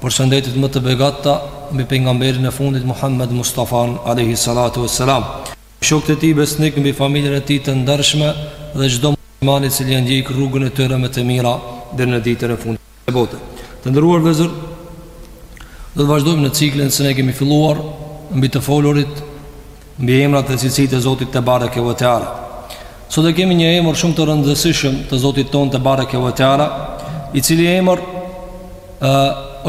Përshëndetjet më të begatta mbi pejgamberin e fundit Muhammed Mustafa alayhi salatu wassalam. Shokët e tij besnikë mbi familjen e tij të ndershme dhe çdo musliman i cili e ndjek rrugën e tyre me të mira deri në ditën e fundit të botës. Të nderuar vëllezër, do të vazhdojmë në ciklin që ne kemi filluar mbi të folurit Mbi emrat e cilësitë e Zotit te bareke ve teala. Sot e kemi një emër shumë të rëndësishëm të Zotit tonë te bareke ve teala, i cili emër ë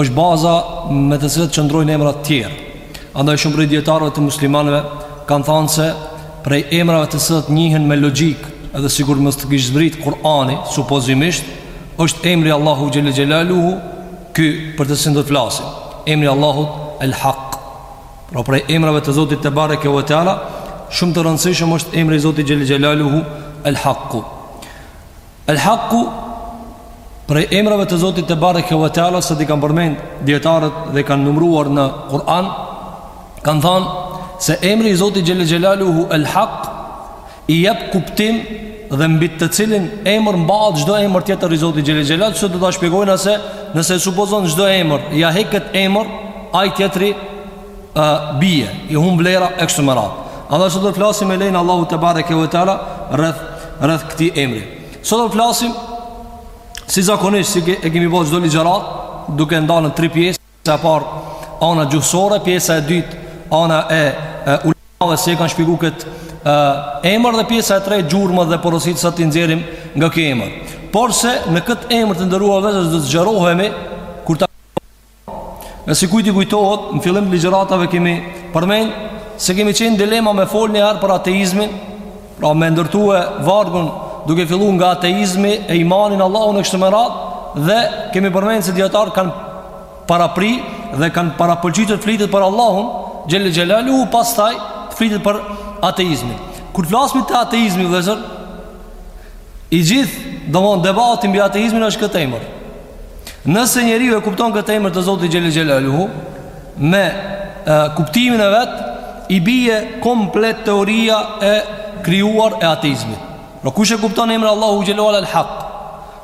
është baza me të cilën qëndrojnë emra të tjerë. Andaj shumë prej dijetarëve të muslimanëve kanë thanë se prej emrave të cilët njihen me logjikë, edhe sikur mos të kish zbrit Kur'ani supozimisht, është emri i Allahut xhel xhelaluhu, ky për të cilin do të flasim. Emri i Allahut El Hak. Pra prej emrave të Zotit te bareke ve teala Shumë të rëndësishëm është emri i Zotit Xhel Xhelaluhu El Hakku El Hakku Prej emrave të Zotit te bareke ve teala Sa di kanë përmend dijetarët dhe kanë numruar në Kur'an Kanë thanë se emri i Zotit Xhel Xhelaluhu El Hak i jep kuptim dhe mbi të cilin emër mbahet çdo emër tjetër i Zotit Xhel Xhelal, siç do ta shpjegoj nëse nëse e supozon çdo emër, ia hek këtë emër, ai tjetri ë bie, i humb vlera e kështu me radhë. Andaj sot do të flasim me lejen e Allahut te bareke ve teala rreth rreth këtij emri. Sot do të flasim si zakonisht si e kemi bërë çdo ligjëratë, duke e ndarë në tri pjesë. Pjesa e parë, ana gjuhësore, pjesa e dytë, ana e, e ulemave si e kanë shpjegu këtë emër dhe pjesa e tretë gjurmët dhe porositë që t'i nxjerrim nga ky emër. Porse në këtë emër të nderuar vëllezër do të zgjerohemi kur ta Nëse dikujt i kujtohet, në fillim të ligjëratave kemi përmend se kemi qenë në dilemë me fol njëherë për ateizmin Pra me ndërtu vargun duke fillu nga ateizmi e imanin n'Allahun e kështu me radhë dhe kemi përmend se dijetarët kanë parapri dhe kanë parapëlqy të flitet për Allahun xhel xhelaluhu pastaj të flitet për ateizmin kur të flasim te ateizmi vëllezër i gjithë domethënë debati mbi ateizmin është ky emër Nëse njeriu e kupton këtë emër të Zotit Xhel Xhelaluhu me e, kuptimin e vet, i bie komplet teoria e krijuar e ateizmit. Pra kush e kupton emrin e Allahut Xhelal El Hak,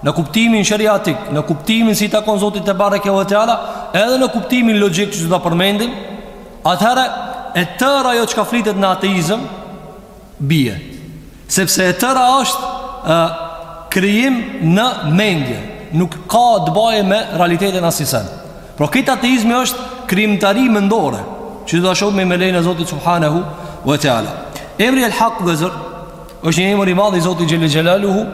në kuptimin sheriatik, në kuptimin si i takon Zotit te bareke ve teala, edhe në kuptimin logjik që do ta përmendim, atëherë e tëra ajo çka flitet në ateizëm, bie, sepse e tëra është krijim në mendje, nuk ka të bëjë me realitetin asisen. Pra krejt ateizmi është krijimtari mendore, që do ta shohim me lejen e Zotit Subhanehu ve teala. Emri el hak vëllezër, është një emër i madh i Zotit Xhel-le Xhelaluhu,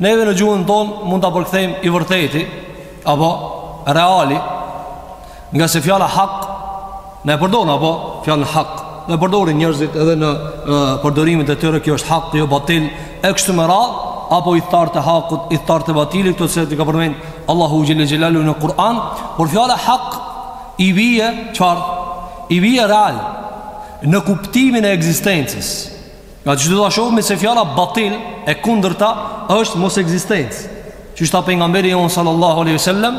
neve në gjuhën tonë mund ta përkthejmë i vërteti, apo reali, Ngase fjala hak na e përdorin apo fjalën hak na e përdorin njerëzit edhe në e, përdorimit e tyre Kjo është hak, kjo batil E kështu me radhë Apo ithtarët e hakut, ithtarët e batilit Këto të cilat i ka përmend Allahu Xhel-le Xhelaluhu në Kur'an Por fjala hak i bije çfarë I bije real Në kuptimin e ekzistencës Ngaqë do ta shohim se fjala batil E kundërta është mosekzistencë Qysh tha pejgamberi jonë sallallahu aleyhi sallam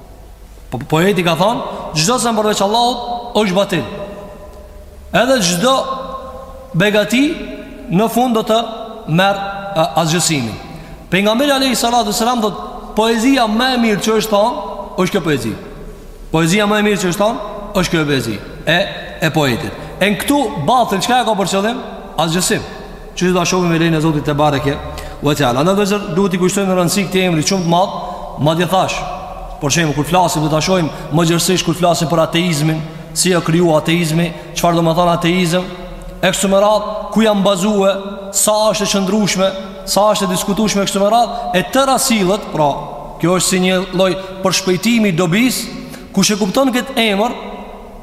Po poeti ka thon, çdo sen përveç Allahut është batil. Edhe çdo begati në fund do të merr asgjësimin. Pejgamberi alayhi salatu sallam thotë poezia më e mirë që është thon, është kjo poezi. Poezia më e mirë që është thon, është kjo poezi e e poetit. E këtu batil çka e ka për qëllim? Asgjësim. Që do ta shohim me lejen e Zotit tebareke ve teala Na vëllezër duhet t'i kushtojmë rëndësi këti emri shumë të madhe Madje thash Për shembull kur flasim do ta shohim Më gjerësisht kur flasim për ateizmin Si u kriju ateizmi Çfarë domethënë ateizm E kështu më ratë Ku jan bazue Sa është e qëndrushme Sa është e diskutushme e kështu me radhë E tëra sillet Pra Kjo është si një loj Përshpejtimi i dobisë Kush e kupton këtë emër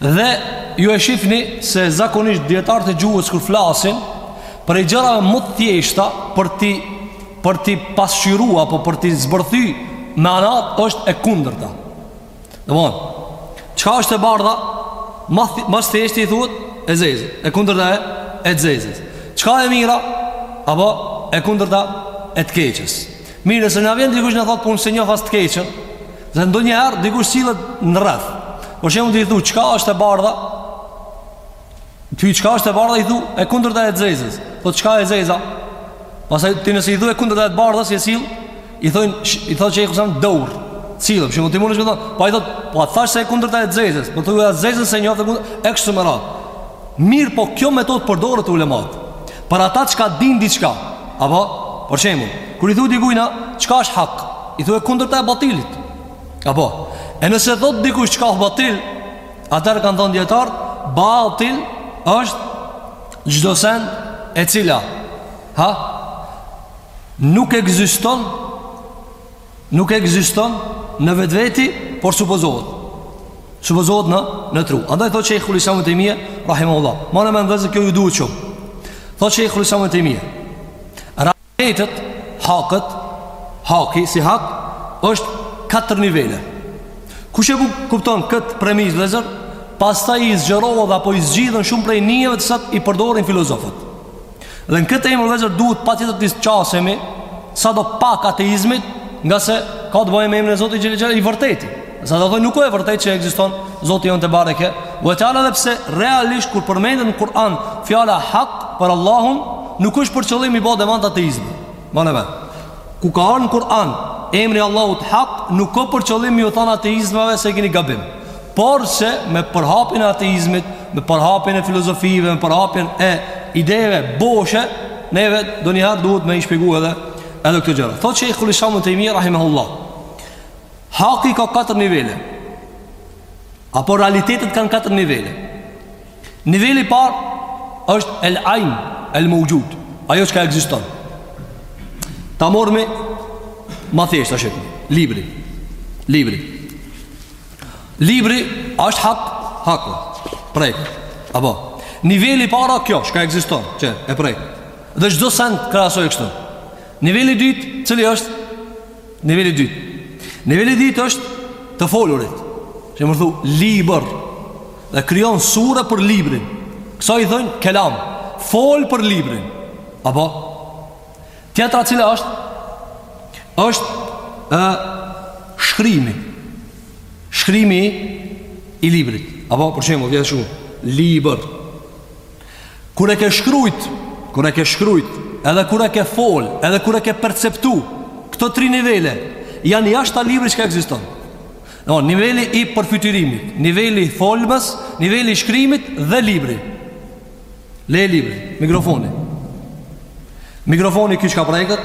Dhe ju e shifni se zakonisht dijetarët e gjuhës kur flasin Prej gjërave më të thjeshta për t'i, për t'i pasqyru apo për t'i zbërthy Manat është e kundërta Domethon Çka është e bardha Më së thjeshti i thuhet e zezës E kundërta e, e zezës Çka e mira Apo e kundërta e të keqes Mirë, nëse na vjen dikush na thot po unë s'e njoh as të keqen, dhe ndonjëherë dikush sillet në rreth. Për shembull i thu, çka është e bardha? Ti çka është e bardha i thu, e kundërta e të zezës. Po çka e zeza? Pastaj ti nëse i thu e kundërta e bardhës, e sill, i thon, i thonë kësaj deur. Sille, për shembull ti mundesh me thon, po ai thot, po a thash se e kundërta e zezës? Po thua zezën s'e njoh të kundër, e kështu me radhë. Mirëpo kjo metodë përdoret te ulemat për ata çka dinë diçka. Apo, për shembull, kur i thu dikujna, çka është hak? I thu e kundërta e batilit. Apo, e nëse thotë dikush çka është batil, atëherë kanë thënë dijetarët, batil është çdo sen e cila ha nuk ekziston nuk ekziston në vetveti, por supozohet. Supozohet në në tru. Andaj thotë Shejhul Islam ibn Tejmije, rahimahullah, mbane mend vllezër kjo ju duhet shumë. Thotë Shejhul Islam ibn Tejmije, realitetet, haket, haki si hak është katër nivele. Kush e kupton kët premisë vllezër, pastaj i zgjerohet apo i zgjidhen shumë prej nyjeve që sot i përdorin filozofët. Dhe në këtë emër vllezër duhet patjetër t'i qasemi sadopak ateizmit ngase ka të bëjë me emrin e Zotit xhele xhelaluhu i vërteti Se do thonë nuk o e vërtet që ekziston Zoti jonë tebareke ve teala edhe pse realisht kur përmendet në Kur'an Fjala hak për Allahun Nuk është për qëllim me i bo demant ateizmit Mbane mend kur ka ardh në Kur'an emri i Allahut hak nuk ka për qëllim me ju thanë ateizmave se e keni gabim Porse me përhapjen e ateizmit, me përhapjen e filozofive, me përhapjen e ideve boshe, neve ndonjëherë duhet me i shpjegu edhe, edhe këto gjëra. Thot Shejhul Islam ibn Tejmije, rahimahullah. Haki ka 4 nivele. Apo realitetet kanë 4 nivele. Niveli i parë është el ajn, el meuxhud, ajo çka ekziston. Ta marrim ma thjesht, tash, libri. Libri. Libri është hak, hak, e prek, apo, niveli i parë a kjo, çka ekziston, që e prek, dhe çdo send krahasoje kështu. Niveli i dytë, cili është, niveli i dytë, niveli i dytë është të folurit, shembull thu, libër, dhe krijon sure për librin, kësaj i thonë, kelam, fol për librin, apo, Tjetra cila është është ë shkrimi. Shkrimi i librit. Apo për shembull, vjen shkrun libër. Kur e ke shkruajt, kur e ke shkruajt, edhe kur e ke fol, edhe kur e ke perceptu, këto tri nivele janë jashta librit çka ekziston. No, niveli i përfytyrimit, niveli i folmës, niveli i shkrimit dhe libri. Le librin, mikrofoni. Mikrofoni ky çka preket.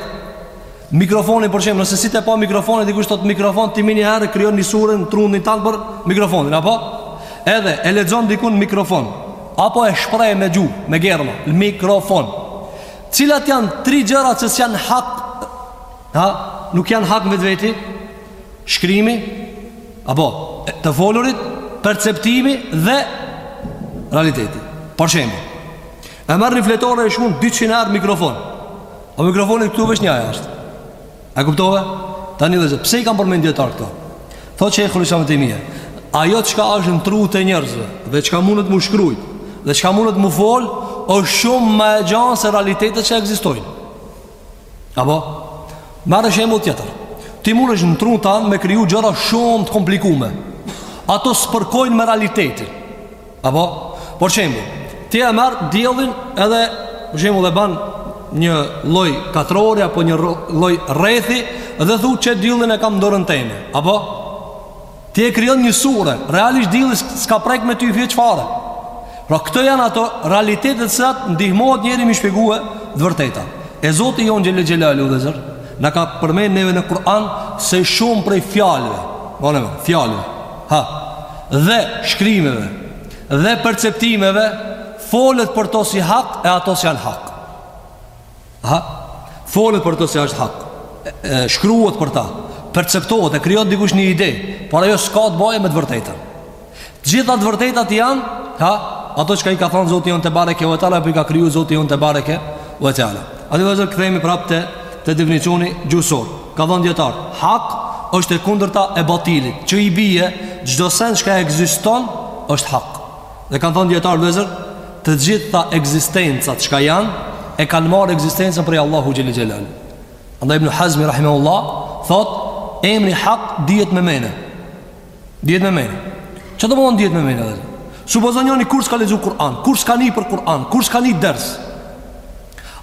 Mikrofoni për shembull, nëse s'je tu e pa mikrofonin dikush thot mikrofon ti menjëherë krijon një sure në trunin tand për mikrofonin, apo? Edhe e lexon dikun mikrofon, apo e shpreh me gjuhë, me germa, mikrofon. Cilat janë tri gjëra që s'jan hak? Ha, nuk janë hak në vetveti? Shkrimi, Apo, të folurit, perceptimi dhe realiteti. Për shembull, e merr një fletore e shkrun 200 herë mikrofon. Po mikrofoni këtu veç nja është. E kuptove? Tani vllezër, pse i kanë përmend dijetarët këto? Thotë Shejhul Islam ibn Tejmije. Ajo çka është në tru të njerëzve dhe çka mundet m'u shkrujt dhe çka mundet m'u fol është shumë ma e gjanë se realitetet që ekzistojnë. Apo? Marr shembull tjetër Ti munesh në tru tan me kriju gjëra shumë të komplikume Ato s'përkojnë me realitetin Apo? Për shembull Ti e merr diellin edhe Për shembull e ban një lloj katrori Apo një lloj rrethi Dhe thu që diellin e kam n'dorën teme Apo? Ti e krijon një suret, realisht dielli s'ka prek me ty hiç fare. Pra këto janë ato realitetet me t'cilat ndihmohet njeri me i shpjegu të vërteta. E Zoti Jon Xhele Xhelaluhu vllezër, na ka përmen neve në Kur'an se shumë prej fjalëve, bërëve, po fjalëve, ha, dhe shkrimeve, dhe perceptimeve, folet për to si hak e ato s'janë hak. Ha? Folet për to se është hak Shkruhet për ta Perceptohet e krijon dikush një ide Por ajo s'ka të baje me të vërtetën Të gjitha të vërtetat janë Ha? Ato çka i ka thanë Zoti jonë tebareke ve teala Po i ka kriju Zoti jonë tebareke ve teala A t' vllezër kthehemi prap te Te definicioni gjuhësor Kanë thanë dijetarët Hak është e kundërta e batilit Që i bije Çdo sen çka ekziston është hak Dhe kanë thënë dijetarët vllezër Të gjitha ekzistencat çka janë E kanë marrë ekzistencën prej Allahu Xhele Xhelaluhu Andaj ibn Hazmi Rahimehullah Thot Emri hak dihet me mene Dihet me mene Çka domethon dihet me mene Supozon njëni kurrë s'ka lexu Kur'an Kurrë s'ka ni për Kur'an Kurrë s'ka ni ders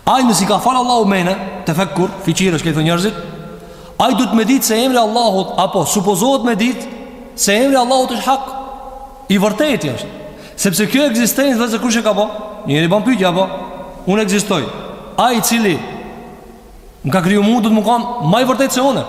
Ai nëse i ka falë Allahu mene Tefekkur Fiqir çka i thonë njerëzit Ai duhet me ditë se emri i Allahut Apo supozohet me ditë Se emri i Allahut është hak I vërteti është, sepse kjo ekzistencë vetë kush e ka bë? Njeri ban pyetjen po unë ekzistoj. Ai i cili më ka kriju mua duhet me kon ma i vërtetë se unë.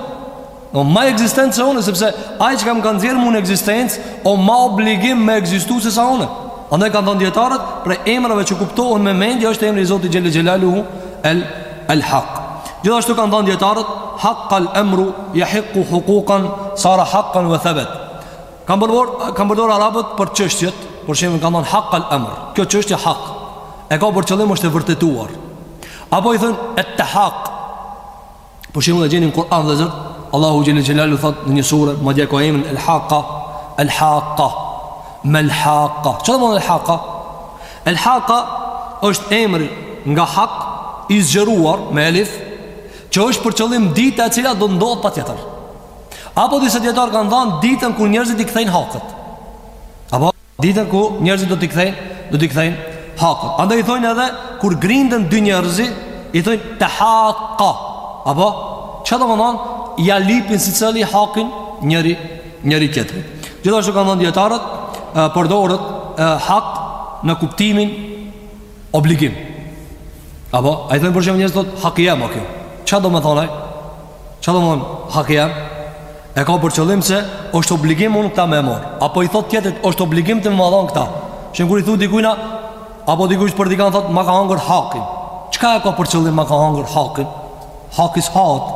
O ma ekzistencë se unë sepse ai që kam ka nxjerr mua në ekzistencë o ma obligim me ekzistu se sa unë. Andaj kanë thënë dijetarët prej emrave që kuptohen me mendje është emri i Zotit Xhele Xhelaluhu El Hak. Gjithashtu kanë thënë dijetarët Hak Al Amru Yahiqu Huquqan Sara Haqqan wa Thabat. Kanë përdor kanë përdor arabët për çështjet, për shembull kanë thënë hak al amr. Kjo çështje hak. E ka për qëllim është e vërtetuar. Apo i thonë etehak. Për shembull e gjeni n'Kur'an vllezër, Allahu xhele xhelaluhu thot në një sure, madje ka emrin el haqa, el haqa. Mal haqa. Çfarë do të thotë el haqa? El haqa është emër nga hak i zgjeruar me elif, që është për qëllim dita e cila do t'ndodh patjetër. Apo disa dijetarë kanë dhanë ditën kur njerëzit i kthejnë haket Apo ditën kur njerëzit do t'i kthejnë Do t'i kthejnë haket Andaj i thojnë edhe kur grinden dy njerëzi I thojnë te haka Apo ça domethanë Ja lypin secili hakin njëri Njëri tjetrit Gjithashtu kanë dhanë dijetarët Përdoret hak në kuptimin Obligim Apo a i thojnë për shembull njerëzit Haki jem kjo Ça do me thanë ai Çka do me thanë haki jem? E ka për qëllim se është obligim unë këta me marrë. Apo i thotë tjetrit është obligim të më ma dhanë këta. Që kur i thu dikujna apo dikush për dikën thotë ma ka hangër hakin. Çka e ka për qëllim ma ka hangër hakin? Haki s'hahet.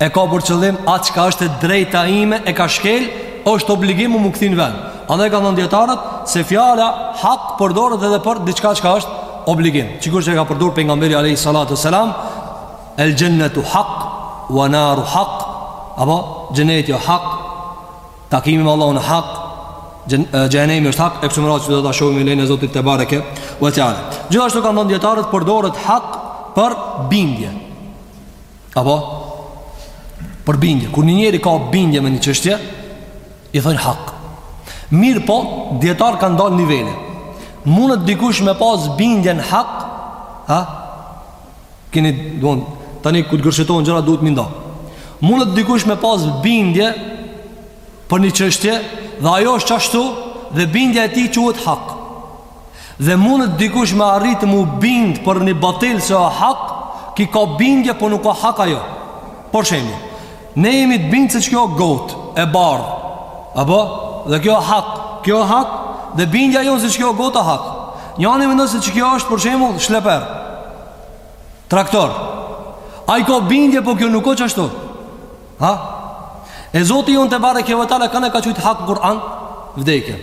E ka për qëllim atë çka është e drejta ime e ka shkelë, është obligim unë me kthy në vend. Andaj kanë thënë dijetarët se fjala hak përdoret edhe për diçka që është obligim. Sikur që e ka përdorur pejgamberi alayhi salatu sallam El Jannatu Hak wa Naru Hak apo xheneti Hak takimi me Allahun Hak xhehenemi është Hak e kështu me radhë që do ta shohim me lejen e Zotit tebareke wa taala gjithashtu kanë thënë dijetarët përdoret Hak për bindje apo për bindje kur një njeri ka bindje me një çështje i thonë Hak mirëpo dijetarë kanë dalë nivele mundet dikush me pas bindje në Hak ha Keni, duan, tani këtu gërshetohen gjëra duhet m'i nda. Mundet dikush me pas bindje për një çështje dhe ajo është qashtu dhe bindja e tij quhet hak. Dhe mundet dikush me arrit m'u bind për një batil se o hak, ky ka bindje po nuk ka hak ajo. Për shembull, Ne jemi të bindun se qe kjo gotë, e bardhë, apo, dhe kjo hak, kjo hak, dhe bindja jonë se qe kjo gotë, a hak. Njani mendon se qe kjo është, për shembull, shleper, traktor. Ai ka bindje, po kjo nuk o qashtu. Ha? E Zoti jonë tebareke ve teala, ka, e ka qujt hak në Kur'an, vdekjen.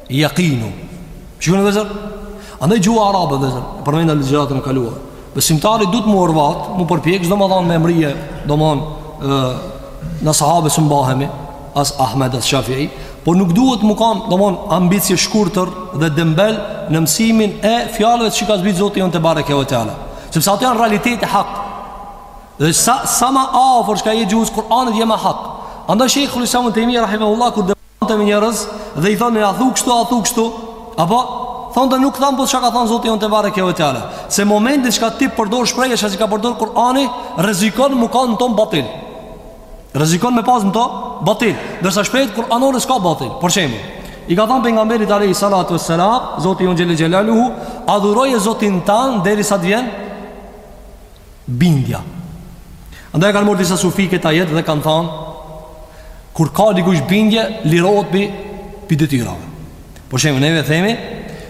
Jekinu Shikon e, vëllezër Andaj gjuha arabe vëllezër Përmendëm në ligjëratën e kaluar Besimtari duhet m'u orvat M'u përpjek S'do me thanë me mrri Do me thanë Ne sahabe s'bahemi As Ahmed as Shafi'i Por nuk duhet me kanë Do me thanë ambicieshkurtër Dhe dembel Në mësimin e fjalëve Që ka zbritë Zoti jonë tebareke ve teala Sepse ato janë realiteti hak Dhe sa, sa ma afër Që je gjuhës Kur'anit je ma hak Andaj shejhul islam Ibn Tejmije Rahimahullah Kur dhe Te njerëz dhe i thonë a thu kështu, a thu kështu Apo thotë nuk tham po çka ka thonë Zoti jonë tebareke ve teala Se momentin që ti përdor shprehje që s'ka përdor Kurani Rrezikon me kanë në to batil Rrezikon me pas në to batil Ndërsa shprehjet Kur'anore s'ka batil Për shembull I ka thonë pejgamberit alejhi salatu ve selam Zoti jonë xhele xhelaluhu Adhuroje Zotin tand derisa të vjen bindja. Andaj kanë marrë disa sufi këtë ajet dhe kanë thënë kur ka dikush bindje, lirohet pi pi detyrave. Për shembull, ne themi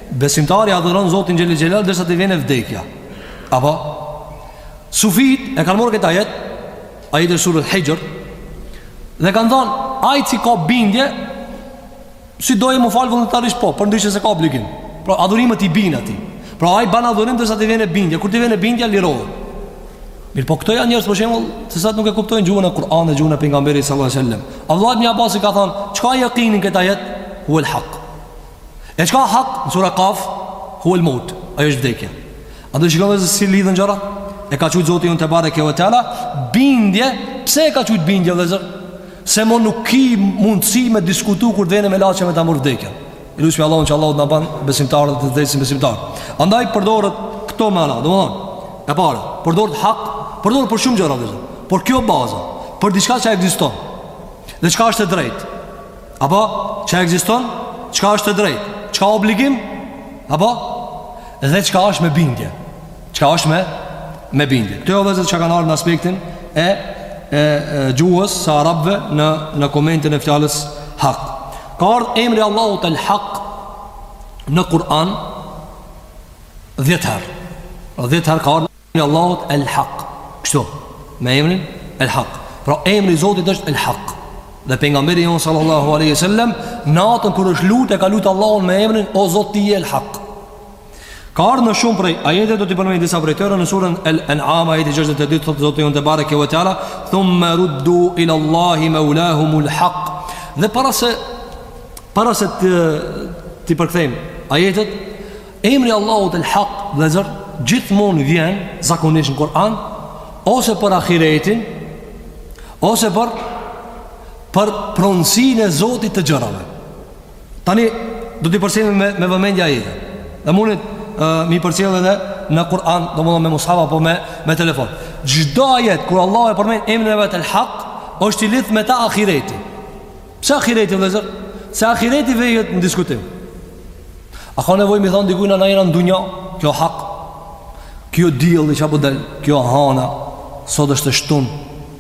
besimtari adhuron Zotin Xhele Xhelaluhu derisa t'i vjen vdekja. Apo sufit e kanë marrë këtë ajet, ajet e surës Hixhr dhe kanë thënë ai që ka bindje Si don me u falë vullnetarisht po, përndryshe s'e ka obligim. Pra adhurimet i bin atij. Pra ai ban adhurim derisa t'i vjen bindja. Kur t'i vjen bindja, lirohet. Mirëpo këto janë njerëz për shembull, se sa nuk e kuptojnë gjuhën e Kur'anit dhe gjuhën e pejgamberit sallallahu alaihi wasallam. Abdullah ibn Abbasi ka thënë, çka jekini në këtë ajet? Huel hak. E çka hak? Në sura Kaf, huel meut. Ai është vdekja. Andaj shiko vllezër si lidhen gjërat? E ka qujt Zoti jonë tebareke ve teala, bindje, pse e ka qujt bindje vllezër? Se mo nuk ki mundësi me diskutu kur t'vjen melaqja me ta marrë vdekja. E lusmi Allahun që Allahu t'na ban besimtarë dhe të vdesim besimtarë. Andaj përdoret këto mana, domethënë, e para, përdoret hak, përdoret për shumë gjëra, vllezër, por kjo baza, për diçka që ekziston, dhe çka është e drejt, apo, që ekziston, çka është e drejt, çka obligim, apo, dhe çka është me bindje. Çka është me me bindje. Këto janë vllezër çka kanë ardhur në aspektin e e, e gjuhës së arabëve në në komentin e fjalës hak. Ka ardhur emri Allahut el hak në Kur'an 10 herë. 10 herë ka ardhur emri Allahut el hak. Kështu, me emrin el hak. Pra emri i Zotit është el hak. Dhe pejgamberi jonë sallallahu alaihi wasallam natën kur është lutë e ka lutë Allahun me emrin o Zot ti je el hak. Ka ardhë në shumë prej ajeteve do t'i përmendi disa prej tyre në suren El En'am ajeti 62 thotë Zoti jonë tebareke ve teala thumme ruddu ilallahi meulahumul haq dhe para se para se t'i përkthejmë ajetet emri Allahut el haq vllezër gjithmonë vjen zakonisht në Kur'an ose për ahiretin ose për për pronësinë e zotit të gjërave Tani do t'i përcjellim me me vëmendje ajetet. Dhe mundni m'i përcjell edhe në Kur'an, domethënë me mushaf apo me me telefon. Çdo ajet kur Allahu e përmend emrin e vet El Hak, është i lidhur me të ahireti. Pse ahireti vllezër? Se ahireti vejet në diskutim. A ka nevojë me i thon dikujt na jena në dunja, kjo hak. Kjo dielli qe po del, kjo hana sot është e shtunë.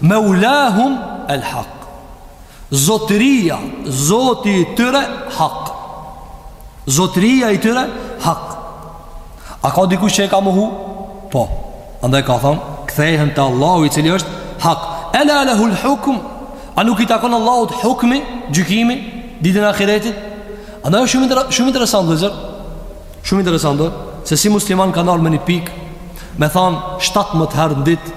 Me ulahum el hak Zotëria Zoti i tyre hak Zotëria i tyre hak A ka diku që e ka mohu? Po Andaj ka thanë Kthehen te Allahu i cili është hak Ela lehu l hukm A nuk i takon Allahut hukmi Gjykimi Ditën ahiretit Andaj është shumë, shumë interesant vllezër Shumë interesant dhe Se si musliman ka ndërru me një pik Me thanë 17 herë në ditë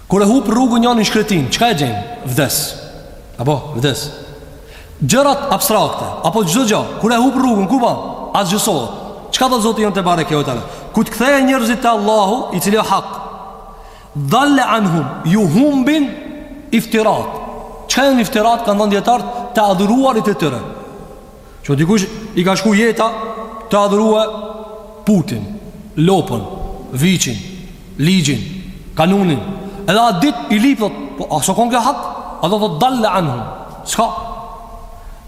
Kur e hup rrugën je në shkretin, çka e gjen? Vdes. Apo vdes. Gjërat abstrakte, apo çdo gjë, kur e hup rrugën, ku ba? Asgjësohet. Çka do Zoti jonë tebareke we teala? Kur të kthehen njerëzit te Allahu, i cili është hak? Dalle anhum, ju humbin iftirat. Çka janë iftirat kanë thanë dijetarët të adhuruarit e tyre. Që dikush i ka shku jeta tu adhuru putin, lopën, viçin, ligjin, kanunin. Edhe atë dit i lip, thot, po a s'o konë kjo hak? A do thot, dalle anhum. Ska.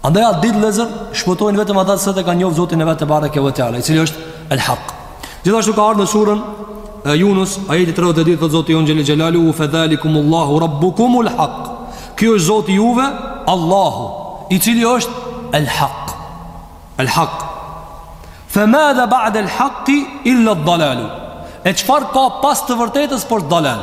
Andaj atë dit vllezër, shpëtojnë vetëm ata që e kanë njoft zotin e vetë tebareke we teala, i cili është el hak. Gjithashtu ka ardh në surën e Yunus, ajeti 32 thotë Zoti jonë xhelle xhelaluhu fadhalikumullahu rabbukumul haq. Ky është Zoti i juve, Allahu, i cili është el haq. El haq. Fa madha ba'da el haqi illa ad-dalal. E çfarë ka pas të vërtetës por dalal?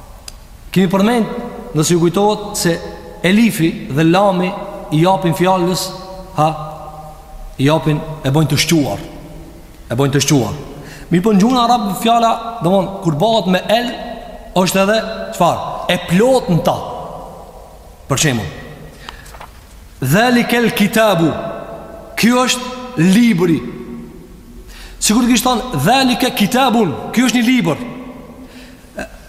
Kemi përmend nëse ju kujtohet se elifi dhe lami i japin fjalës ha i japin e bojnë të shquar e bojnë të shquar mirëpo në gjuhën arabe fjala domethënë kur bëhet me el është edhe çfar e plot në ta për shembull dhalikel kitabu ky është libri sikur të kishte thanë dhalike kitabun ky është një libër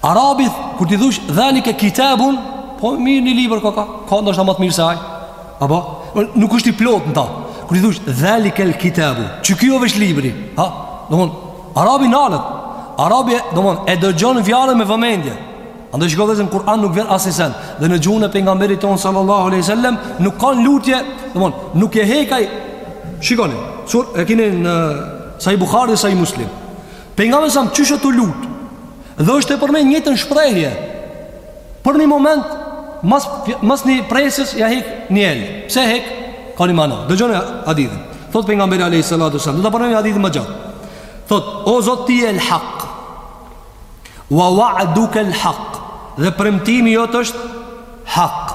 Arabit, kur t'i thush dhalike kitabun, po mirë një libër ka ka, ka ndoshta më të mirë se ai. Apo nuk është i plot në ta. Kur t'i thush dhalikel kitabu, që ky o veç libri, ha? Domthon Arabi nalet. Arabi domthon e dëgjon fjalën me vëmendje. Andaj shikoni në Kur'an nuk vjen asnjë sen dhe në gjuhën e pejgamberit ton sallallahu alaihi wasallam nuk ka lutje, domthon nuk e hek ai. Shikoni, si e keni në Sahih Buhari dhe Sahih Muslim. Pejgamberi sam qysh është tu u lut. Dhe është e po me njëjtën shprehje. Por një moment mas mas një presës ja hek një el. Pse hek? Ka një mana. Dëgjoni hadithin. Thot pejgamberi alayhis salatu sallam, do ta përmend hadithin ma gjatë. Thot, o Zot ti je el hak. Wa wa'duka el hak. Dhe premtimi jot është hak.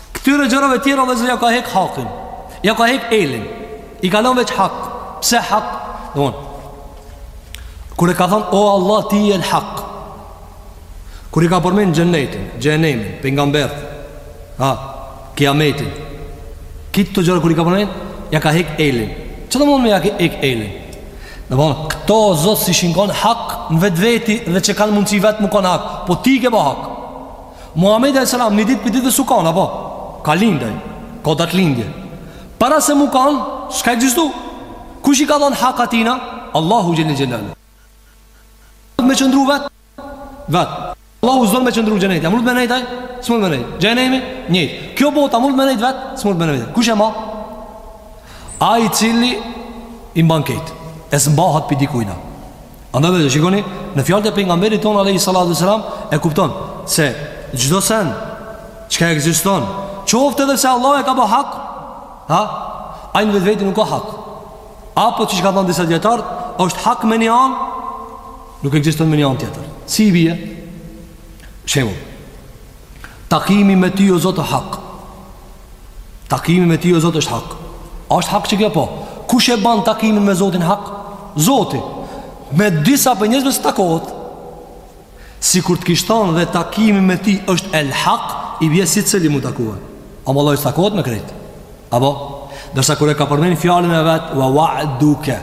Këtyre gjërave të tjera vllezër ja ka hek hakin. Ja ka hek elin. I ka lënë veç hak. Pse hak? Don. Kur e ka thon o Allah ti je el hak. Kur i ka përmend xhenetin, xhenemin, pejgamber. Ha, kiametin. Këto gjëra kur i ka përmend, ja ka hek elin. Çfarë do të thotë ja ka hek elin? Në bon, këto Zot s'ishin kon hak në vetveti dhe s'kanë mundësi vetë me kanë hak, po ti i ke ba hak. Muhamedi alayhis salam një ditë për ditë s'u kanë apo ka lind ai, ka datëlindje. Para se m'u kanë, s'ka ekzistu. Kush i ka dhënë hak atijna? Allahu xhelel xhelal. Me qëndru vet? Vet. Allahu e don me qëndru xheneti. A mund me nejt ai? S'mund me nejt. Xhenemi? Njëjt. Kjo bota mund me nejt vet? S'mund me nejt. Kush e ma? Ai i cili i mban krejt. E s'mbahet prej dikujna. Andaj vllezër shikoni, në fjalët e pejgamberit tonë alejhi salatu ve selam e kupton Se çdo send çka ekziston qoftë edhe pse Allah e ka ba hak ha? Ai në vetveti nuk ka hak Apo siç ka thonë disa dijetarë është hak me një anë Nuk ekziston me një anë tjetër Si i bje Shembull Takimi me ty o Zot o hak Takimi me ty o Zot është hak A është hak që kjo po Kush e ban takimin me Zotin hak Zoti Me disa prej njerëzve s'takohet Sikur të kish thon dhe takimi me ty është el hak I bje secili m'u taku Ama Allahu s'takohet me krejt Apo Ndërsa kur e ka përmend fjalën e vet Wa wa duke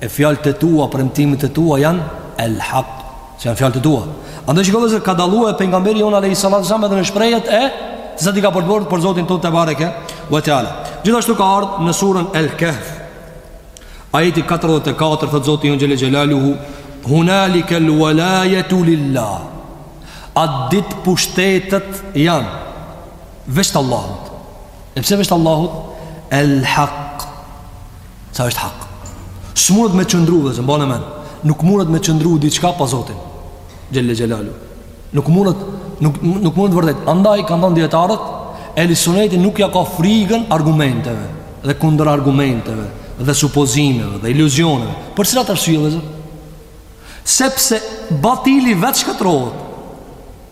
E fjalët e tua, premtimet e tua janë El hak Se janë fjalët e tua. Andaj shikoni vllezër se ka dallu pejgamberi jon alayhi salatu selam edhe në shprehjet të cilat i ka përdor për Zotin tonë tebareke ve teala. Gjithashtu ka ardhur në surën El Kahf. Ajeti 44 thot Zoti jon xhele xhelaluhu hunalika al walayatu lillah. Atë dit pushtetet janë veç t'Allahut. E pse veç t'Allahut? El Haq. Se është hak. S'munet me qëndru vllezër, mbane n'men. Nuk munet me qëndru diçka pa Zotin. Xhele xhelaluhu. Nuk munet, nuk, nuk munet vërtet. Andaj, kanë thonë dijetarët, Ehli Suneti nuk ja ka frikën argumenteve dhe kundërargumenteve dhe supozimeve dhe iluzioneve. Për çfarë arsye, vllezër? Sepse batili vetë shkatërrohet.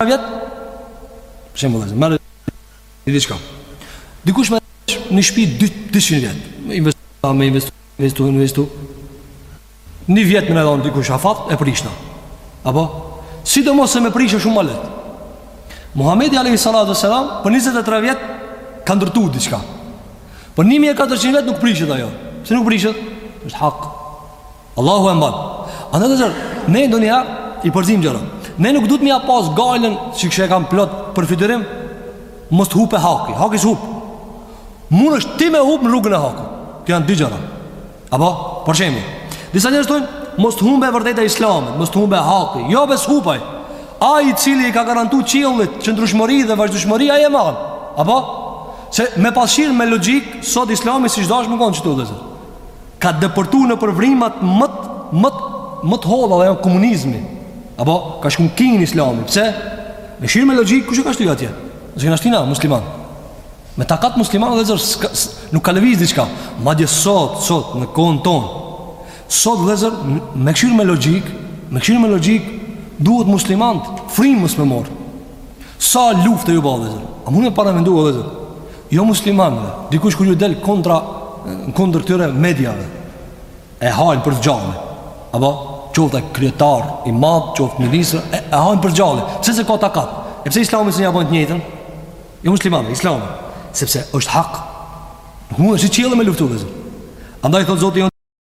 Para vjet, për shembull, nëse merr një diçka. Dikush një shpi 200 vjet. Me investu, me investu, me investu, me investu. Një vjet me m'dhon dikush afat e prishna. Apo sidomos se me prish shumë ma lehtë. Muhamedi alayhi salatu wasalam për 23 vjet ka ndërtu diçka. Por 1400 vjet nuk prishet ajo. Pse nuk prishet? Është hak. Allahu e mban. Andaj vllezër, ne në dunja i përzim gjëra. Ne nuk duhet me ja pas gajlen siç e kam plot për fytyrim. Mos të hupe haki, haki s'hup. Mundesh ti me hup në rrugën e hakut. Këto janë dy gjëra. Apo, për shembull, disa njerëz thonë, mos të humbe vërteta e islamit, mos të humbe haki. Jo be, s'hup ai. Ai i cili i ka garantuar qiellit qëndrueshmëri dhe vazhdueshmëri ai e mban. Apo, se me kshyr me logjik sot islami s'ish dasht me kon kshtu vllezër. ka depërtuar nëpër vrimat më më më të holla dhe janë komunizmi. Apo ka shku n'Kinë Islami. Pse? Me kshyr me logjikë kush e ka shty atje? S'e kena shti na musliman. Me takat musliman vllezër, nuk ka lëviz diçka. Madje sot, sot në kohën tonë, sot vllezër, me kshyr me logjikë, me kshyr me logjikë, duhet muslimant frymë mos me morë. Sa luftë ju bo, vllezër. A mund me paramendu, vllezër. Jo muslimanëve, dikush kur ju del kontra, kontra këtyre mediave. E hajnë për s'gjalli. Apo, qoftë ai kryetar, i madh, qoftë ministër, e hajnë për s'gjalli. Pse? Se ka takat. E pse islamit s'mun ja bojnë të njëjtën? Jo muslimanëve, islamit. Sepse është hak. Nuk mundesh ti qiellin me luftu, vllezër. Andaj, thotë Zoti,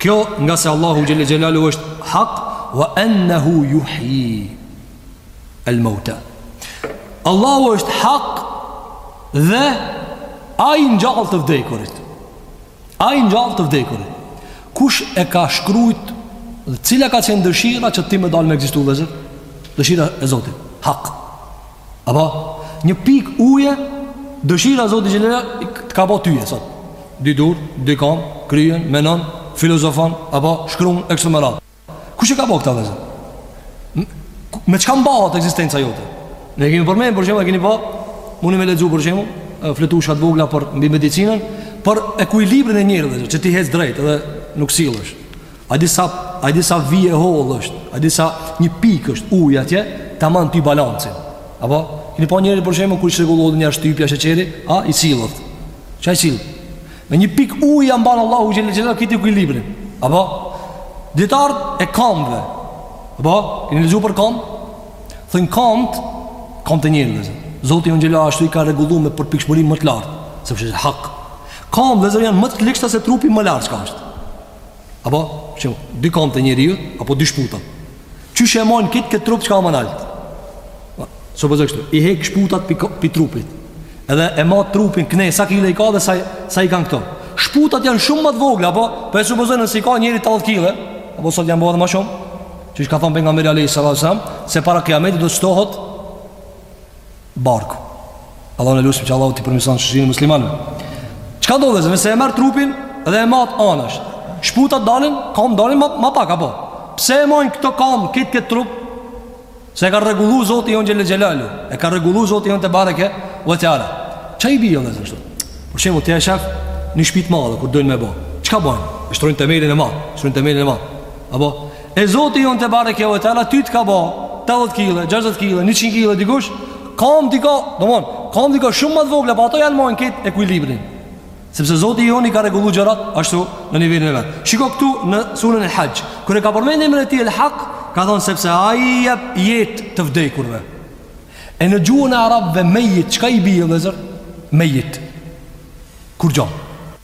Kjo ngase Allahu Xhelle Xhelaluhu është hak Wa ennehu juhji El mauta Allahu është hak Dhe Ai ngjall të vdekurit Ai ngjall të vdekurit Kush e ka shkrujt Dhe cila ka qenë dëshira Që ti me dalë me ekzistu vllezër Dëshira e Zotit Hak Apo, një pikë uje, dëshira e Zotit Xhelle ve ala, të ka bo tyje, sot. Dy dur, dy kam, kryen, menon, filozofon, apo, shkrun, e kështu me radhë. Kush e ka bo këta vllezër? Me çka mbahet ekzistenca jote? Ne kemi përmen, për shembull, e keni pa, mundni me lexu, për shembull, fletushkat e vogla përmbi medicinën, për ekuilibrin e njerit vllezër, që ti hec drejt dhe nuk sillesh. A di sa, a di sa vijë e hollë është, a di sa një pikë është ujë atje, ta man ty balancin. Apo, keni pa njeri për shembull, kur i çrregullohet a shtypja, sheqeri, a, i sillet. Ça i sillet? Me një pikë ujë ja mban Allahu xhelle xhelaluhu, këtij ekuilibrin. Apo, dijetarët e kamëve, apo, keni lexu për kamët, thonë kamët, kamët e njerit, vllezër, Zoti ynë xhelle ashtu i ka rregullu me përpikshmëri më të lartë, sepse është hak. Kamët, vllezër, janë më të ligshta se trupi më lart, çka është. Apo, qe dy kamt e njeriut, apo dy shputa. Qysh e majnë kit këtë trup çka ma nalt? Supozo kështu, i hek shputat pi, pi trupit. Edhe e mat trupin këne, sa kile i ka dhe sa, sa i kanë këto. Shputat janë shumë më të vogla, apo, po e supozojmë nëse i ka njeri tetëdhjetë kile, apo sot janë bërë më shumë, qysh ka thonë Pejgamberi alejhi salatu ve selam, se para kiametit do të shtohet, barku. Allahun e lusim që Allahu t'i përmison shërimin muslimanëve. Çka do vllezër, nëse e merr trupin dhe e mat anash, shputat dalin, kamt dalin ma, ma pak apo. Pse e majnë këto kamë këtë këtë trup? Se e ka rregullu Zoti jonë Xhele Xhelalu, e ka rregullu Zoti jonë Tebareke ve Teala. Çka i bie vllezër kështu. Për shembull, ti e shef një shtëpi të madhe kur dojnë me bo. Çka bojnë? E shtrojnë temelin e madh, shtrojnë temelin e madh. Apo E Zoti jonë Tebareke ve Teala, ty të ka bo, 80 kg, 60 kg, 100 kg, dikush, kamt i ka, domon, kamt i ka shumë ma të vogla, po ato janë, majnë këtë ekuilibrin. Sepse Zoti jonë i ka regullu gjërat, ashtu në nivelin e vet. Shiko këtu në suren el Haxh, kur e ka përmend emrin e tij el Hak, ka thonë sepse ai jep jetë të vdekurve. E në gjuhën e arabëve, mejit, çka i bije, vllezër? Mejit. Kurgjo?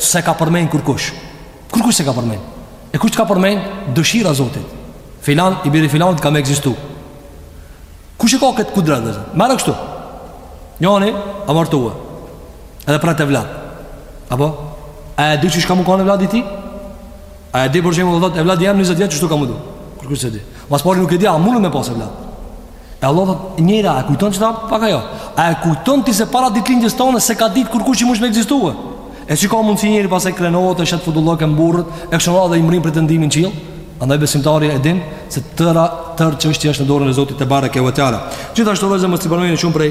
S'e ka përmen kërkush Kërkush s'e ka përmen E kush të ka përmen dëshira e Zotit Filan i biri filanit ka me ekzistu Kush e ka këtë kudret vllezër Merre kështu Njani a martue Edhe pret evlad Apo A e di qysh ka me kanë evladi i tij A e di për shembull thot Evladi jem 20 vjetë qeshtu ka mu du Kërkush s'e di Ma s'pari nuk e di a mundet me pas evlad E Allahu thot njeri, a e kujton që ta paka jo? A e kujton ti se para ditëlindjes tonde s'e ka ditë kurkush qi munesh me ekzistue? E si ka mundësi njeri pastaj krenohet e shet fudullëk e mburret, e kështu edhe i mërrin pretendimi n'qiell? Andaj besimtari e din se tëra tërë çështja është në dorën e Zotit Tebareke ve Teala. Gjithashtu vllezër mos i banojnë shumë prej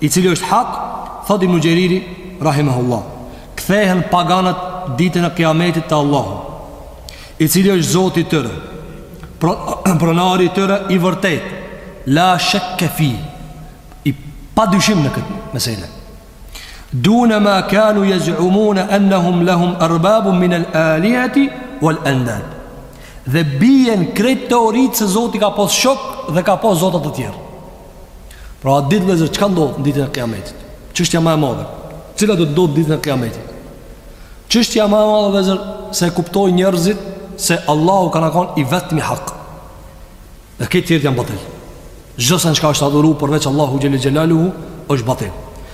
I cili është hak, thotë Ibn Xheriri rahimahullah, kthehen paganët ditën e Kiametit te Allahu, i cili është Zoti i tyre, pro, pronari i tyre i vërtetë, la shakka fi, i pa dyshim në këtë meselë. Dune ma kanu jez'umune ennehum lehum erbabun min el alihati wal endad. Dhe bijen krejt teoritë se Zoti ka pos shok dhe ka pos zota të tjerë. Pra atë ditë vllezër, çka ndodh në ditën e kiametit? Qështja ma e madhe? Cila do të ndodhë në ditën e kiametit? Çështja ma e madhe vllezër, se e kuptojnë njerëzit se Allahu ka konë i vetmi hak. Dhe krejt tjertë janë batil. Çdo send çka është adhuru përveç Allahut Xhele Xhelaluhu, është batil.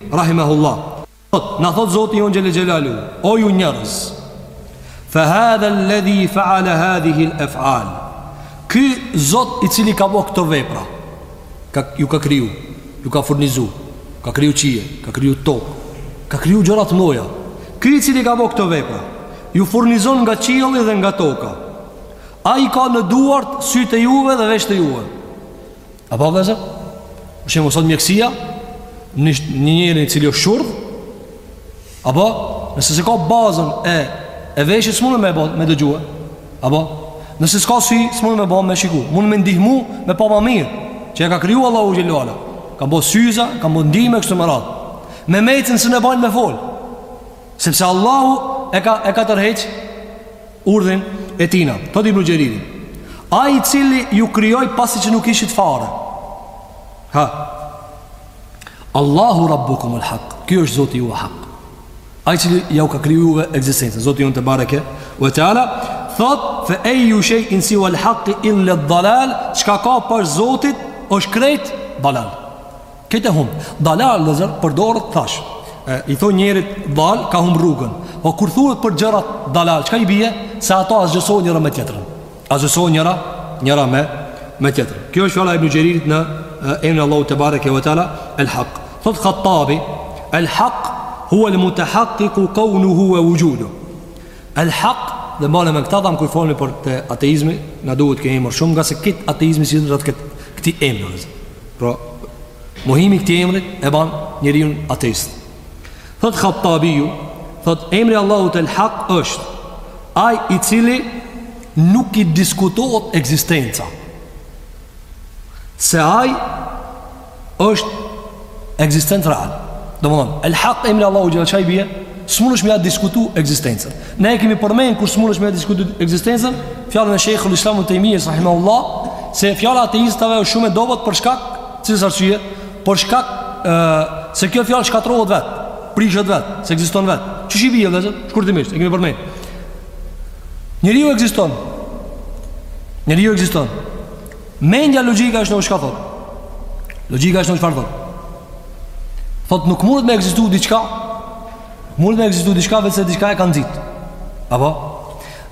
Rahimehullah. Thot, na thot Zoti jonë Xhele Xhelalu, o ju njerëz, fa hadha alladhi fa'ala hadhihi al-af'al. Ky Zot i cili ka bo këto vepra, ka ju ka kriju, ju ka furnizu, ka kriju qiej, ka kriju tokë, ka kriju gjëra të mdhaja. Ky i cili ka bo këto vepra, ju furnizon nga qielli dhe nga toka. Ai ka në duart sytë e juve dhe veshtë e juve. Apo vllezër? Për shembull sot mjekësia Një njeri i cili o shurdh Apo? Nëse s'e ka bazën e E veshit s'mundë me, me dëgju Apo? Nëse s'ka sy S'mundë me ba me shiku Mundë me ndihmu me pa ma mirë Që e ka kriju Allahu xhele ve ala Ka bo syza, ka bo ndihme kështu me radhë Memecin s'un e banë me fol Sepse Allahu e ka, e ka tërheq urdhrin e tina. Thot Ibn Xheriri, ai i cili ju krijoi pasi që nuk ishit fare. Ha, Allahu rabbukum el haq, ky është zoti juaj haq. Ai i cili jau ka kriju juve ekzistencën, zoti jonë tebareke ve teala, thot, fe ejju shejin siwa el haqi illa dalal, çka ka pos zotit, është krejt, dalal. Këtë e humbë. Dalal, vllezër, përdoret, thash. E, I thonë njerit, dal, ka humbë rrugën. O, po kur thuhet për gjërat, dalal, çka i bie? Se ato asgjësojn njëra me tjetrën. Asgjësojn njëra, njëra me, me tjetrën. Kjo është fjala e Ibn Xheririt në emrin Allahut tebareke ve teala el hak thot khattabi el hak huwa el mutahaqqiq kawnuhu wa wujudu el hak dhe mbaje men këta thamë kur folmi për te ateizmi na duhet ky emër shumë ngase krejt ateizmi sillet rreth kti kti emri Pra, mohimi këti emri e ban njeriun ateist. Thot Khattabiu, thot emri Allahut el hak është ai i cili nuk i diskutohet ekzistenca. Se ai është ekzistent real. Domethënë, el haq emri Allahut xhele ça i bje, s'mundesh me ja diskutu ekzistencën. Ne e kemi përmenë kur s'munesh me diskutu ekzistencën, fjalën e Shejhul Islam Ibn Tejmijes, rahimehullah, se fjala ateistave është shumë e dobët për shkak, cilës arsye, për shkak e, se kjo fjalë shkatrohet vetë, prishet vetë, se ekziston vetë. Qysh i bje, vllezër, shkurtimisht, e kemi përmenë. Njeriu ekziston, njeriu ekziston, mendja logjika e shëndoshë çka thot, logjika e shëndoshë çka thot, thot nuk mundet me ekzistu diçka, Mund me ekzistu diçka veçse diçka e ka nxit. Apo?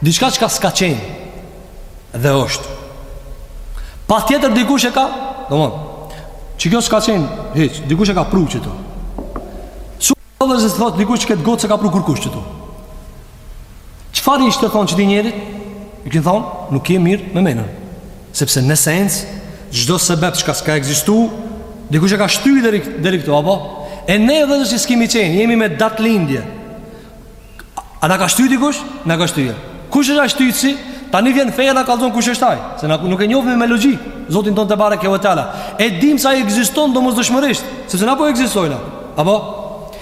Diçka çka s'ka qenë. Dhe është. Patjetër dikush e ka, domethënë, qikjo s'ka qenë hiç, dikush e ka pru qetu. S'un vllezër thotë dikush qikëtë gotë s'e ka pru kërkush qetu. Çfar i kishe thonë qëti njerit? I kishe thonë, nuk je mirë me menën. Sepse në sens, çdo sebep çka s'ka ekzistu, dikush e ka shty deri, deri këtu, apo? E ne vllezër s'kemi qenë, jemi me datëlindje. A na ka shty dikush? Na ka shty. Kush është ai shtytësi? Tani vjen feja na kallzon kush është ai. Se na nuk e njofmi me logjikë zotin tonë tebareke ve teala. E dim se ai ekziston domosdoshmërisht, sepse na po ekzistojmë. Apo?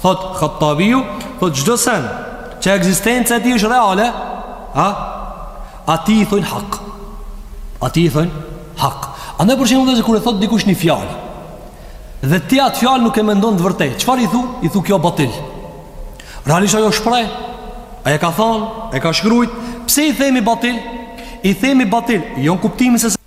Thot Hattabiu, thot çdo sen që ekzistenca e tij është reale, a? Atij i thonë hak. Atij i thonë hak. Andaj për shembull se kur e thot dikush një fjalë, dhe ti atë fjalë nuk e mendon të vërtetë, çfarë i thu? I thu kjo batil. Realisht ajo shprehje, ai e ka thonë, e ka shkrujt, pse i themi batil? I themi batil, jo në kuptimin se se...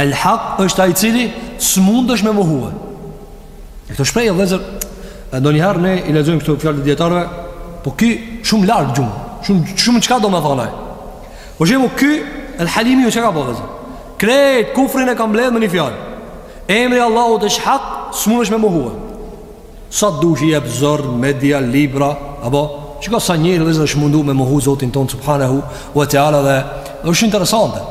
El hak është ai cili s'mundesh me mohue. E këto shprehje vëllezër, ndonjëherë ne i lexojmë këto fjalë të dijetarëve, po ky shumë larg gjun, shumë, shumë çka do me than ai. Për shembull, ky el Halimiu çka ka, po vëllezër. Krejt, kufrin e ka mbledhë me një fjalë. Emri i Allahut është hak, s'mundesh me mohue. Sa dush jepi zor, media, libra, apo shiko sa njeri vëllezër është mundu me mohu Zotin tonë subhanahu wa taala dhe është interesante.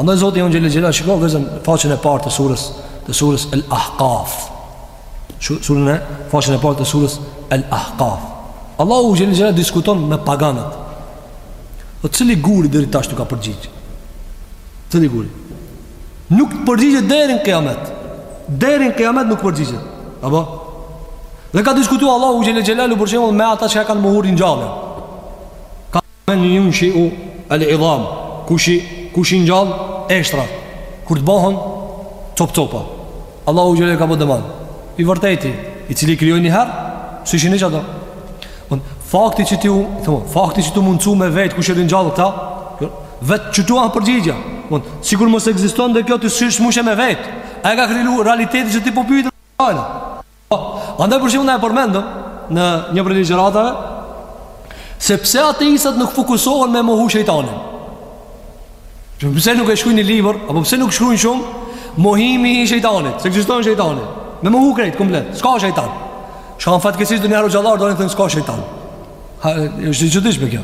Andaj Zoti jonë xhele xhelaluhu shiko vëllezër faqen e parë të sures, të sures El Ahkaf. Suren e faqen e parë të sures El Ahkaf. Allahu xhele xhelaluhu diskuton me paganët. Po cili guri deri tash t'u ka përgjigj? Cili guri? Nuk të përgjigjet deri në kiamet. Deri në kiamet nuk përgjigjet. Apo? Dhe ka diskutuar Allahu xhele xhelaluhu për shembull me ata që kanë mohu ringjalljen. Ka men yunshi u al idham. Kush i, kush i ngjall eshtrat kur të bëhen copë-copa. Allahu xhele ka bo demant. I vërteti, i cili krijoi një herë, s'ishin hiç ato. Un fakti që ti u, thon, fakti që t'u mundsu me vet kush i ringjall këta, Vetë qëtu a përgjigja Mund, sikur mos ekzistonte kjo ti s'ishe mujt me vet Ai e ka kriju realitetin që ti po pyet apo, Andaj për shembull ne e përmendëm Në një prej ligjëratave Se pse ateistat nuk fokusohen me mohu shejtanin Që pse nuk e shkrujn një libër Apo pse nuk shkrujn shumë Mohimi i shejtanit Se ekziston shejtani Me mohu krejt, komplet S'ka shejtan Shka në fakt kësish ndonjëherë hoxhallarë Domethënë s'ka shejtan Ha, është e çuditshme kjo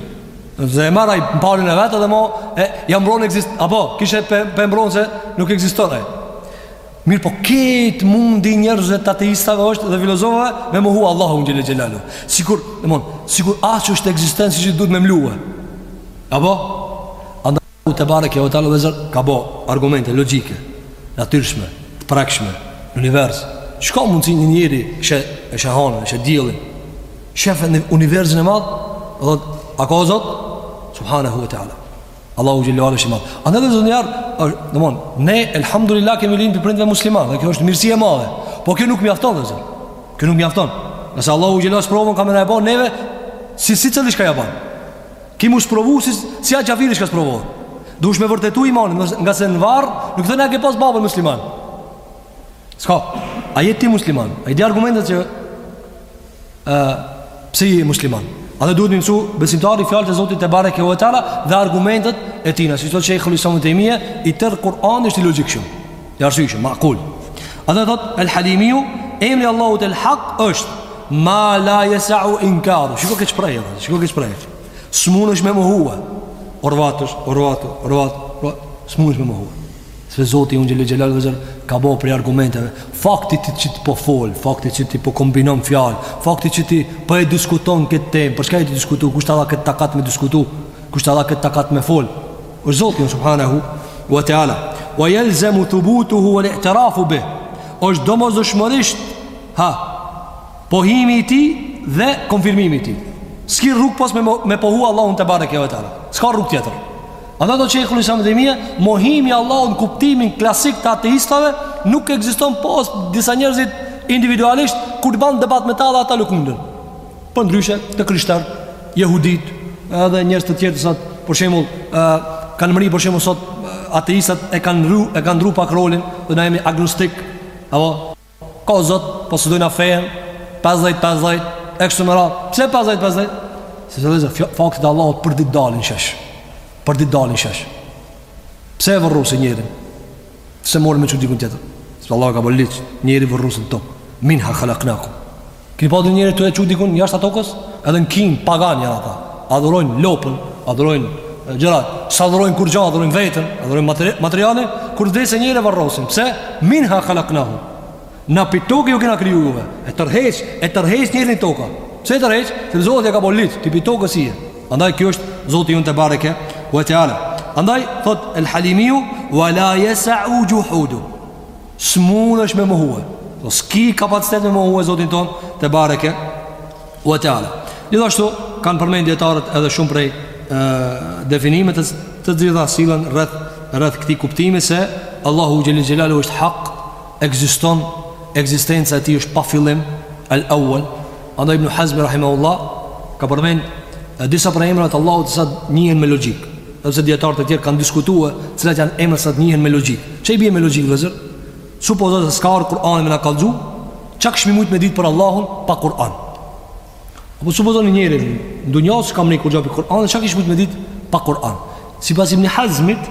Dhe e marr ai në palën e vet dhe mo e, Ia mbron ekzist Apo, kishe pe, pe mbron se nuk ekziston ai Mirëpo këtë mundi i njerëzve të ateistave është dhe filozofëve Me mohu Allahun xhele xhelaluhu Sikur, e mon, sikur ai është ekzistencë që duhet me mblue Apo Andaj Allahu tebareke wa taala vëllezër ka bo argumente logjike, të natyrshme, të prekshme, në univers. S'ka mundsi një njeri që e sheh hanën, që diellin, shef universin e madh, thotë a ka Zot? Subhanahu wa taala. Allahu xhele wa ala është i madh. Andaj do të thonë, domthon, ne elhamdulillah kemi lind prej prindve muslimanë, dhe kjo është mirësi e madhe. Po kjo nuk mjafton vëllezër. Kjo nuk mjafton. Nëse Allahu xhele wa ala sprovon ka me na e bon neve, si si çdo diçka ia bën. Ki mu sprovu si, si ai qafiri që ka sprovu Duhesh me vërtetu imanin Ngase në varr Nuk thonë ke pas babën musliman S'ka A je ti musliman A i di argumentet që e, Pse je musliman A dhe duhet me i mësu Besimtari fjalët e Zotit tebareke ve teala Dhe argumentet e tina Si të që i khëllisamit e mije I tërë Kur'ani është i logjikshëm I arsyeshëm, makul A dhe thot, el halimiu Emri i Allahut el hak është Ma la jesau inkaruhu Shiko këtë shprehje, shiko këtë shprehje S'munesh me mohu Orvatesh, orvatu, orvatu S'munesh me mohu Se Zoti ynë xhel-le xhelal vllezër Ka bo prej argumenteve Fakti që ti po fol Fakti që ti po kombinon fjalë Fakti që ti po e diskuton këtë temë Për çka je tu diskutu Kush ta dha këtë takat me diskutu Kush ta dha këtë takat me folë Osht Zoti ynë subhanahu wa taala wa yalzamu thubutuhu wal i'tirafu bih. Është domosdoshmërisht ha pohimi i tij dhe konfirmimi i tij. S'ki rrugë pos me e pohu Allahun tebareke ve teala. S'ka rrugë tjetër. Andaj thot shejhul Islam ibn Tejmije, mohimi i Allahut në kuptimin klasik të ateistëve nuk ekziston pos disa njerëzve individualisht kur bën debat me ta dhe ata lëkunden. Po ndryshe të krishterët, jehuditë, edhe njerëz të tjerë sot, për shembull, ë kanë mrri për shembull sot ateistat e kanë ndru, e kanë ndru pak rolin dhe na jemi agnostik, apo ka zot, po s'e dojna fejen, 50-50, e kështu me radhë, pse 50-50? Sepse vllezër, faktet e Allahut për ditë dalin n'shesh, për ditë dalin n'shesh, pse e varrosin njerin? S'e marrin me e çu dikun tjetër Se Allahu e ka bo ligj Njerin e varrosin n'tokë Minha khalaknakum Kini pa ndonji njeri tu e çu dikun Jashta tokës Edhe në Kinë paganë janë ata Adhurojnë lopën Adhurojnë gjërat S'adhurojnë kurgja Adhurojnë veten Adhurojnë materi materialen Kur vdes njeri e varrosin Pse Minha khalaknakum Na pi toke ju kena kriju juve E tërheq, e tërheq njerin toka Pse e tërheq? Se Zoti e ka bo ligj, ti pi tokës je Andaj ky është Zoti ynë tebareke ve teala Andaj, thot El Halimiu Ve la jesau xhuhuduhu S'munesh me mohue S'po ki kapacitet me mohue Zotin tonë tebareke ve teala Gjithashtu, kanë përmend dijetarët edhe shumë prej e, Definimeve të, të gjitha sillen rreth, rreth këtij kuptimi Se Allahu xhel-le xhelaluhu është hak ekziston, ekzistenca e tij është pa fillim, el awwal, andaj Ibn Hazmi rahimahullah ka përmend disa prej emrave të Allahut të cilat njihen me logjikë. Ose dijetarë të tjerë kanë diskutuar cilat janë emrat që njihen me logjikë. Çka i bie me logjikë vllezër? Supozo se s'ka ardhur Kur'ani me na kallxu, çka kishmi mujt me ditë për Allahun pa Kur'an. Apo supozo një njeri në dunja që s'ka ni kurgja pi Kur'anit, çka kish mujt me ditë pa Kur'an. Sipas Ibn Hazmit,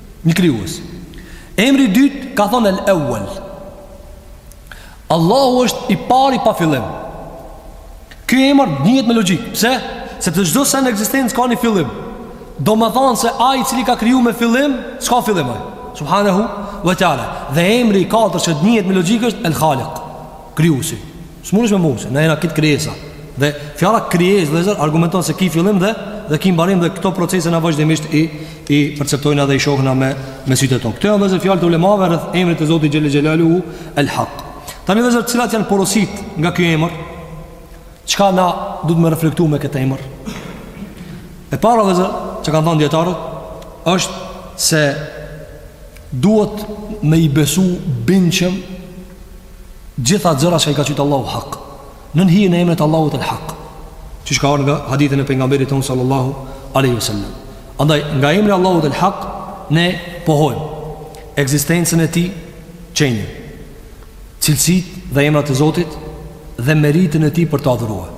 Një krijues. Emri i dytë ka thonë El Ewwel. Allahu është i pari pa fillim. Ky emër njihet me logjik. Pse? Sepse çdo sen në ekzistencë ka një fillim. Domethonë se ai i cili ka kriju me fillim, s'ka fillim ai. Subhanahu wa taala. Dhe emri i katërt që njihet me logjik është El Khaliq. Krijuesi. S'mundesh me mos, na jena këtu krijesa. Dhe fjala krijesë vëllezër argumenton se ki fillim dhe dhe ki mbarim dhe këto procese na vazhdimisht i i perceptojna edhe i shohna me me sytë tonë. Këto janë vëllezër fjalët e ulemave rreth emrit të Zotit Xhele Xhelaluhu El Hak. Tani vëllezër cilat janë porositë nga ky emër? Çka na duhet me reflektu me këtë emër? E para vëllezër që kanë thënë dijetarët është se duhet me i besu bindshëm Gjitha gjërat çka i ka qujt Allahu hak Nën hijen e emrit Allahut el hak Që çka ardh nga hadithin e pejgamberit tonë sallallahu aleyhi ve sellem Andaj nga emri Allahut el hak Ne pohojmë Ekzistencën e tij qenien Cilësitë dhe emrat e Zotit Dhe meritën e tij për të adhuruar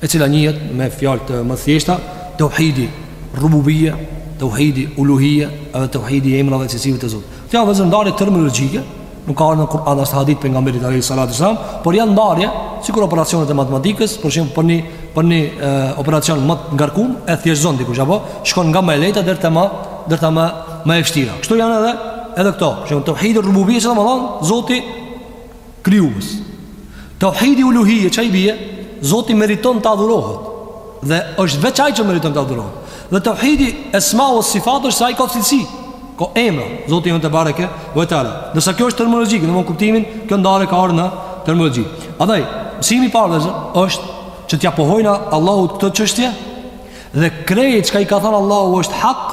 e cila njihet me fjalë më të thjeshta, teuhidi rububije, teuhidi uluhije, edhe teuhidi emrave dhe cilësive të Zotit. Këto janë vëllezër ndarje terminologjike, nuk ka ardh në Kur'an as hadith pejgamberit Alejhi Salatu Selam, por janë ndarje, sikur operacionet e matematikës, për shembull për një, për një e, operacion më të ngarkum, e thjeshtëzon dikush, apo, shkon nga ma e lehta deri te ma, deri te ma, ma e vështira. Kështu janë edhe, edhe këto, për shembull teuhidi rububije, domethonë, Zoti, Krijues. Tauhidi uluhije çka i bie, Zoti meriton të adhurohet dhe është veç ai që meriton të adhurohet. Dhe tauhidi esma wa sifat është se ai ka cilësi, ka emra, Zoti jonë tebareke ve teala. Ndërsa kjo është terminologjike, domethonë kuptimin kjo ndarje ka ardhur në terminologji. Andaj, mësimi i parë është që t'ia pohojna Allahut këtë çështje dhe krejt çka i ka thënë Allahu është hak,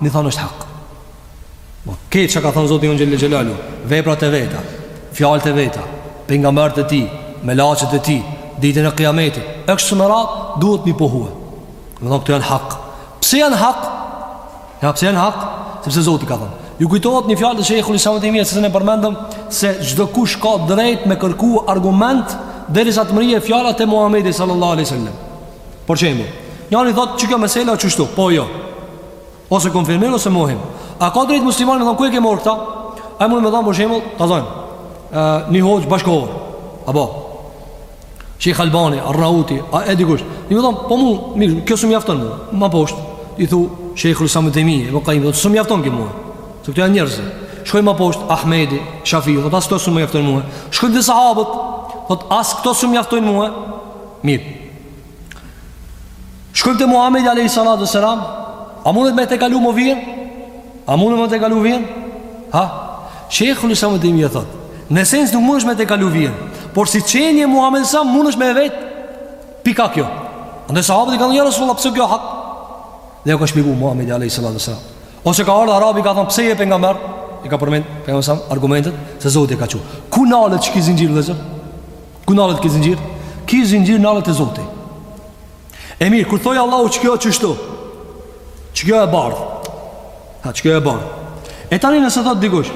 me thonë është hak. Po krejt çka ka thon Zoti jonë Xhele Xhelaluhu, veprat e veta, fjalët e veta, pejgamberët e tij, melaqet e tij, ditën e Kiametit. E kështu me radhë duhet m'i pohue. Domethonë hak. Pse janë hak? A pse janë hak? Sepse Zoti ka thon. Ju kujtohet një fjalë të Sheikhul Islam Tejmije se ne përmendëm se çdokush ka drejt me kërku argument derisa të mbërrijë fjalët e Muhamedit sallallahu alaihi wasallam. Për shembull. Njani thot kjo mesele qështu, po jo. Ose konfirmim ose mohim. A ka drejt muslimani me thon ku e ke marr këtë? Ai mund me thon për shembull, ta thon. ë një hoxh bashkëkohor. Apo Sheikh Albani, Arnauti, a e dikush. Ti më thon, po mu, mirë, kjo s'më mjafton mua. Ma poshtë i thu Sheikh ul Islam Tejmije ka thon, s'më mjafton kjo mua. Se këto janë njerëz. Shkoj më poshtë Ahmedi, Shafiu, thot as këto s'më mjafton mua. Shkoj te sahabët, thot as këto s'më mjafton mua. Mirë. Shkojmë te Muhammed Alejhi Salatu Selam A mundet me tejkalu më vijën? A mundet me tejkalu vijën? Ha? Shejhul Islam ibn Tejmije thot Në sens nuk mundesh me tejkalu vijën Por si qenie Muhammed Sam mundesh me e vet Pika kjo Ndë sahabët i kan thën ja Resulullah pse kjo hak Dhe jo ka shpik Muhammed Alejhi Salatu Selam Ose ka ardhë Arabi ka thonë pse je pejgamber I ka përmen pejgamberi sam argumentet Se Zoti e ka çu Ku nalet qiky zinxhir vllezër? Ku nalet ky zinxhir? Ky zinxhir nalet te zoti E mirë, kur thot Allahu qikjo qështu Qikjo e bardh Ha, qikjo e bardh E tani nëse thot dikush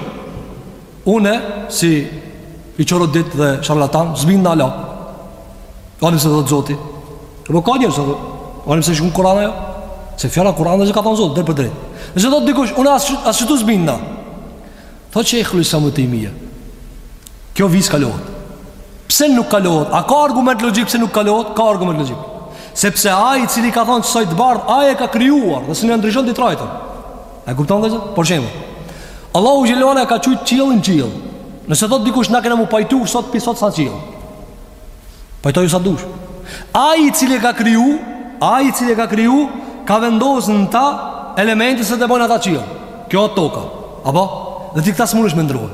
Une, si i çorodit dhe sharlatan S'bindna ala Ani pse thot zoti E po ka njerëz se thot Ani pse shkrun n'Kuran ajo Se fjala Kuran që ka thonë zoti, drejtpërdrejt Nëse thot dikush, une as, as qështu s'bindna Thotë Shejhul Islam ibn Tejmije Kjo vizë s'kalohet Pse nuk kalohet? A ka argument logjik pse nuk kalohet? Ka argument logjik Sepse ai i cili ka thonë qësaj të bardhë Ai e ka krijuar dhe s'ja ndryshon ti trajtën E kupton vllezër? Për shembull Allahu xhel-le shanuhu ka qujtë qiellin qiell Nëse thotë dikush na kena mu pajtu Sot pi sot s'a qiell Pajtoju sa dush. Ai i cili e ka kriju, ai i cili e ka kriju, ka vendosur në ta elemente se e bën ata qiell. Kjo është toka. Apo? Dhe ti këta s'munesh me ndru.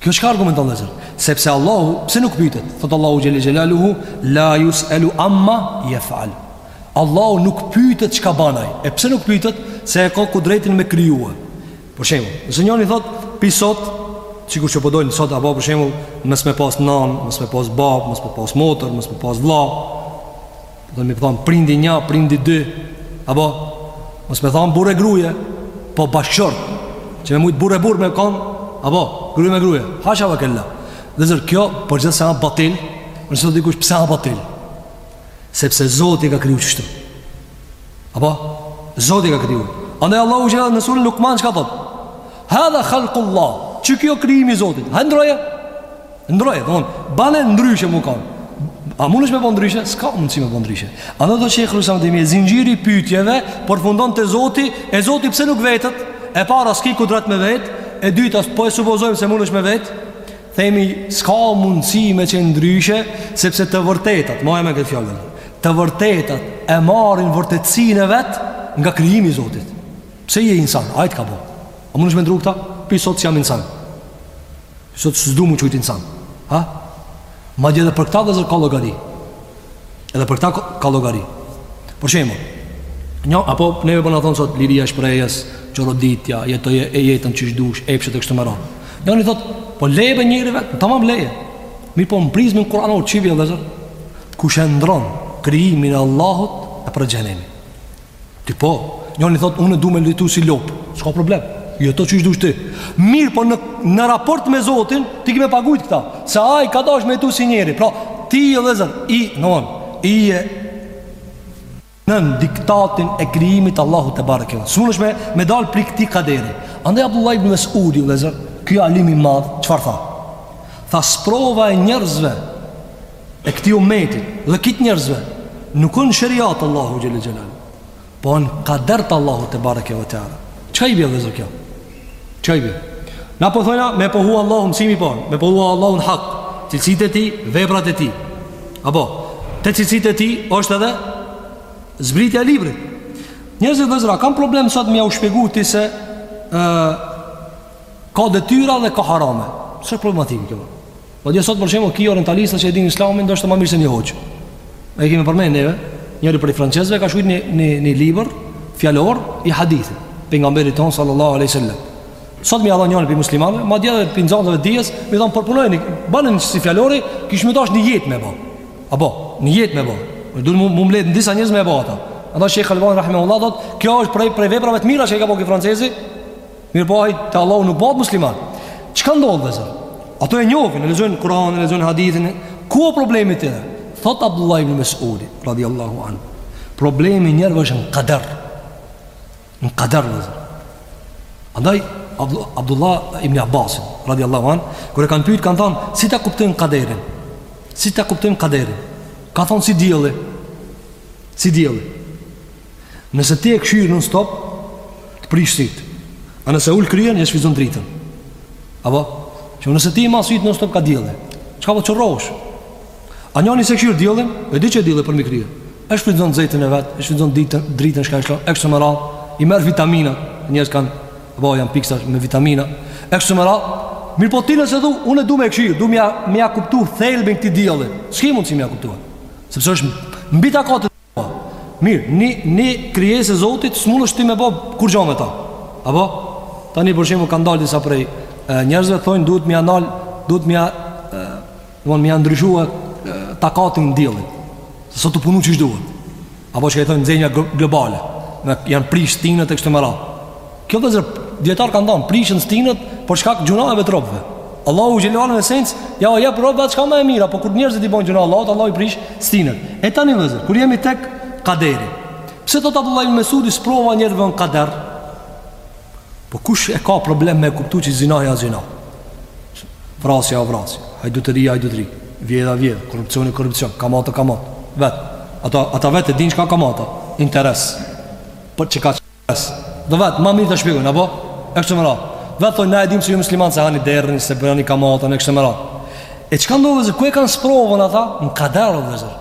Kjo çka argumenton vllezër. Sepse Allahu, pse nuk pytet? Thotë Allahu xhel-le xhelaluhu, la jus'elu amma jef'al. Allahu nuk pytet çka ban ai. E pse nuk pytet? Se e ka kudretin me kriju. Për shembull, nëse njëri thot pi sot, sikur që po dojnë sot apo për shembull, mos me pas nan, mos me pas bab, mos me pas motër, mos me pas vlla. Do me thon prindi 1, prindi 2, apo mos me thon burrë gruje, po bashkëshort. Që me mujt burrë burrë me kon, apo gruje me gruje. Hasha wa kella. Vllezër kjo për gjithë sa batil, nëse thot dikush pse a batil. Sepse Zoti ka kriju qështu. Apo, Zoti ka kriju. Andaj Allahu xhel-le në suren Lukman çka thot? Hadha halkullah, qikjo krijimi i Zotit? Hajt ndroje? Ndroje, dhe bane ndryshe mu kan. A mundesh me bo ndryshe? S'ka mundsi me bo ndryshe. Andaj thot Shejhul Islam ibn Tejmije, zinxhiri i pytjeve, përfundon te Zoti, e Zoti pse nuk vetet? E para, s'ki kudrat me vetë, e dyta, po e supozojmë se mundesh me vetë, Themi s'ka mundësi me qenë ndryshe Sepse të vërtetat, maje n'men këtë fjalën Të vërtetat e marrin vërtetësinë e vet Nga krijimi i Zotit Pse je insan, ai t'ka bo A mundesh me ndru këta? Pi sot s'jam insan Pi sot s'du mu qujtë insan Ha? Madje edhe për këta vllezër ka llogari Edhe për këta ka llogari Për shembull, apo neve po na thonë sot Liria e shprehjes, çoroditja, jetoje jetën çish dush, epshet e kështu me radhë Njoni thotë, po le be njeri vetë, ta mam leje Mirëpo në prizmin kuranor, që i bje vllezër Kush e ndrron krijimin e Allahut e pret xhehnemi Ti po, njoni thot unë dua me jetu si lop, s'ka problem. Jeto çish dush ti. Mirëpo në në raport me Zotin, ti ke me pagujt këta, se ai ka dash me jetu si njeri. Pra, ti vllezër, i, domethon, je nën diktatin e krijimit t'Allahut tebareke. S'munesh me me dal prej këtij kaderi. Andaj Abdullah ibn Mas'udi vllezër, ky alim i madh, çfarë tha? Tha sprova e njerëzve e këtij ummeti dhe krejt njerëzve nuk o n'sheriat t'Allahut xhel xhelal po o n'kader të Allahut tebareke ve teala çka i bje vllezër kjo çka i bje Na po thojna me pohu Allahun si me po, me pohu Allahun hak, cilësitë e tij, veprat e tij. Apo, te cilësitë e tij është edhe zbritja e librit. Njerëzit vllezër kanë problem sot me jau shpjegu ti se ka detyra dhe ka harame. S'është problematika kjo? Po dhe sot për shembull ki orientalista që e din islamin ndoshta më mirë se një hoxhë. Ne e kemi përmend neve, njëri prej francezëve ka shkruar një një një libër fjalor i hadithit pejgamberit ton sallallahu alaihi wasallam. Sot me thon njëri prej muslimanëve, madje edhe prej nxënësve t'dijes, me thon përpunojeni, bëni ksi fjalori, kish me dash një jetë me bë. Apo, një jetë me bë. Duhet me u mbledh disa njerëz me bë ata. Ata Sheikh Albani rahimahullah thotë, kjo është prej prej veprave të mira që i ka bë ky francezi, Mirëpo ai te Allahu nuk bëhet musliman. Çka ndodh vllezër? Ato e njohin, e lexojnë Kur'anin, e lexojnë hadithin. Ku është problemi i tij? Thot Abdullah ibn Mas'ud, radiyallahu anhu. Problemi i njerëzve është në kader. Në kader vllezër. Andaj Abdullah ibn Abbasin, radiyallahu anhu, kur e kanë pyet kanë thënë, si ta kuptojmë kaderin? Si ta kuptojmë kaderin? Ka thënë si dielli. Si dielli. Nëse ti e kshyr non stop, të prish sytë. A nëse ul kryen, e shfrytzon dritën. Apo? Që nëse ti i ma sytë non stop ka dielli. Çka, po qorrohesh? A njani s'e kshyr diellin, e di që e dielli përmi krye. E shfrytzon nxehtën e vet, e shfrytzon dritën, dritën çka e lshon, e kështu me radhë, i merë vitamina, njerëz kanë, apo janë piksa me vitamina, e kështu me radhë, mirëpo ti nëse du, unë e du me e kshyr, du me ja, me ja kuptu thelbin këtij dielli. S'ki mundsi me ja kuptu, sepse është mbi takat. Po. Mirë, një një krijesë e Zotit s'munesh ti me bë kurgjë me ta. Apo tani për shembull kanë dalë disa prej njerëzve thonë duhet me ja ndal, duhet me ja bo me ja ndryshu takatin diellit. Se s'o tu punu çish duhet. Apo çka i thonë nxehja globale. Janë prish stinat e kështu me radhë. Kjo vëzër, dijetarët kanë thanë, prishen stinët, për shkak të gjunahve të robëve. Allahu xhel-le sha'nuhu, jau jep robëve atë çka ma e mira, po kur njerëzit i bojnë gjunah Allahut, Allahu i prish stinët. E tani vëzër, kur jemi tek kaderi, pse thotë Abdullah ibn Mesudi sprova e njerëzve në kader? Po kush e ka problem me e kuptu që zinaja a zina? Vrasja a vrasje, hajdutëria hajdutëri, vjedhja vjedhje, korrupsioni korrupsion, kamata kamatë, vetë. Ata, ata vetë e dinë që ka kamatë, interes, për po që ka që. Do vetë, ma mirë të shpikun, apo? E kështu me radhë. Vetë thojnë, na e dimë që ju muslimant s'e hani derrin, s'e bëni kamatën, e kështu me radhë. E çka ndodh vëzër, ku e kanë sprovën ata? Në kader vëzër.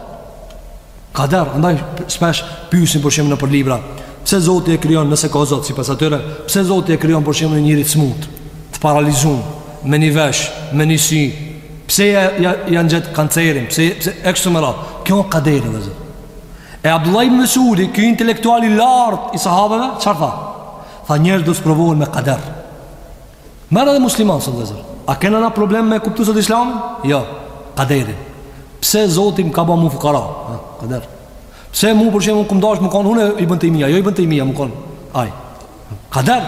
Kader, andaj shpesh pysin për shembull nëpër libra Pse Zoti e krijon nëse ka Zot sipas atyre? Pse Zoti e krijon për shembull një njeri të smutë, të paralizum, me një vesh, me një sy? Pse ja, ja ka gjet kancerin? Pse pse, e kështu me radhë? Kjo kader vëzër E Abdullah ibn Mesudi, ky intelektual i lartë i sahabeve, çfarë tha? Tha njerëzit do sprovohen me kader. Merre edhe muslimant sot vëzër. A kena na problem me kuptu sot islam? Jo, kaderin. Pse Zoti m'ka ba mu fukara? Ha, kader. Pse mu për shembull kam dasht me kanë unë Ibn Tejmije, jo Ibn Tejmije me kanë. Aj, kader.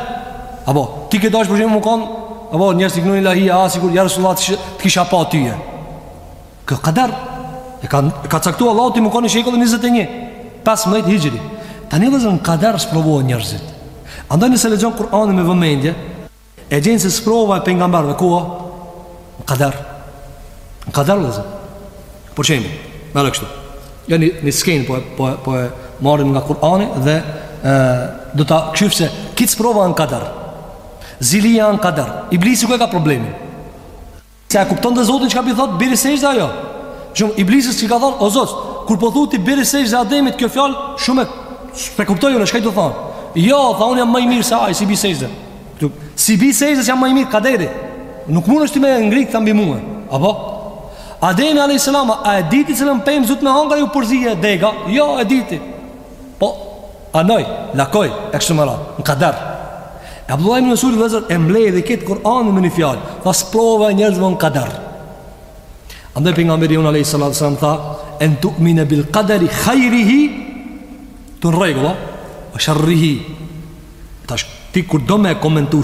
Apo, ti ke dasht për shembull me kanë, apo, njerëz që n'ilahi, ah, sikur, ja Resulullah të kisha pa tyje. Kjo kader e ka e ka caktuar Allahu ti me kanë n'shekullin 21, 15 hijri. Tani vëzër në kader sprovohen njerëzit. Andaj nëse lexon Kur'anin me vëmendje, e gjen se sprova e pejgamberëve kon në kader. Në kader vëzër. Për shembull, ta marrim kështu. Ja një, një skenë po, po, po e marrim nga Kur'ani dhe e, do ta kqyr se krejt sprova në kader. Zilia në kader. Iblisi ku e ka problemin? S'e kuptonte Zotin çka po i thot, bjeri sexhde, a jo Shumë Iblisi s'i ka thanë O Zot Kur po thu ti bjeri sexhde Ademit Kjo fjalë s'mund e kuptoj unë çka don me thanë Jo tha unë jam më i mirë se ai S'i bi sexhde S'i bi sexhde jam më i mirë kaderi Nuk mundesh ti me ngrit atë mbi mue Apo Ademi a.s. A e diti se në pemë s'duhet me hangër, ju përzie dega Jo e diti Po Anoj, lakoj, e kështu me radhë, në kader. E Abdullah ibn Mesud vëzër e mbledh edhe këtë Kur'an me një fjalë, tha sprova e njerëzve në kader. Andaj Pejgamberi jonë alejhi salatu selam tha, en tu'mine bil kaderi khajrihi, t'u n'rregull a, ue sherrihi. Tash, ti kur do me e komentu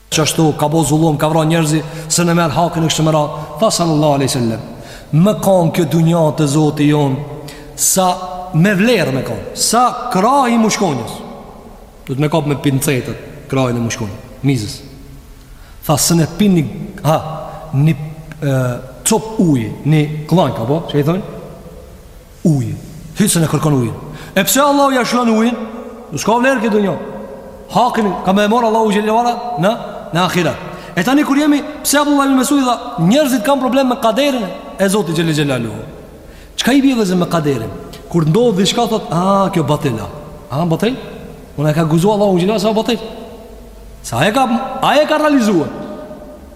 qashtu ka bo zullum, ka vra njerëz, s'e merr hakun e kështu me radhë, tha sallallahu alejhi ue selem, me kanë kjo dunja te Zoti jonë, sa me vlerë me kanë, sa krahi i mushkonjës, duhet me kap me pincetë, krahin e mushkonjës, mizës, tha s'e le me pi një, ha, një copë ujë, një klanjë, ka po, që i thonë, Ujin. Hiç s'e kërkon ujin. E pse Allahu ja lshon ujin? Nuk ka vlerë kjo dunja. Hakun ka me marr Allahu xhelalu na në ahiret. E tani kur jemi, pse Abdullah ibn Mesudi tha, njerëzit kanë problem me kaderin e Zotit xhele xhelaluhu. Çka i bie vllezër me kaderin? Kur ndodh diçka thot, ah, kjo batil â. Ah, batil? Unë ja ka guzu Allahu xhelalu s'â batil. Se ai, ai e ka realizuar.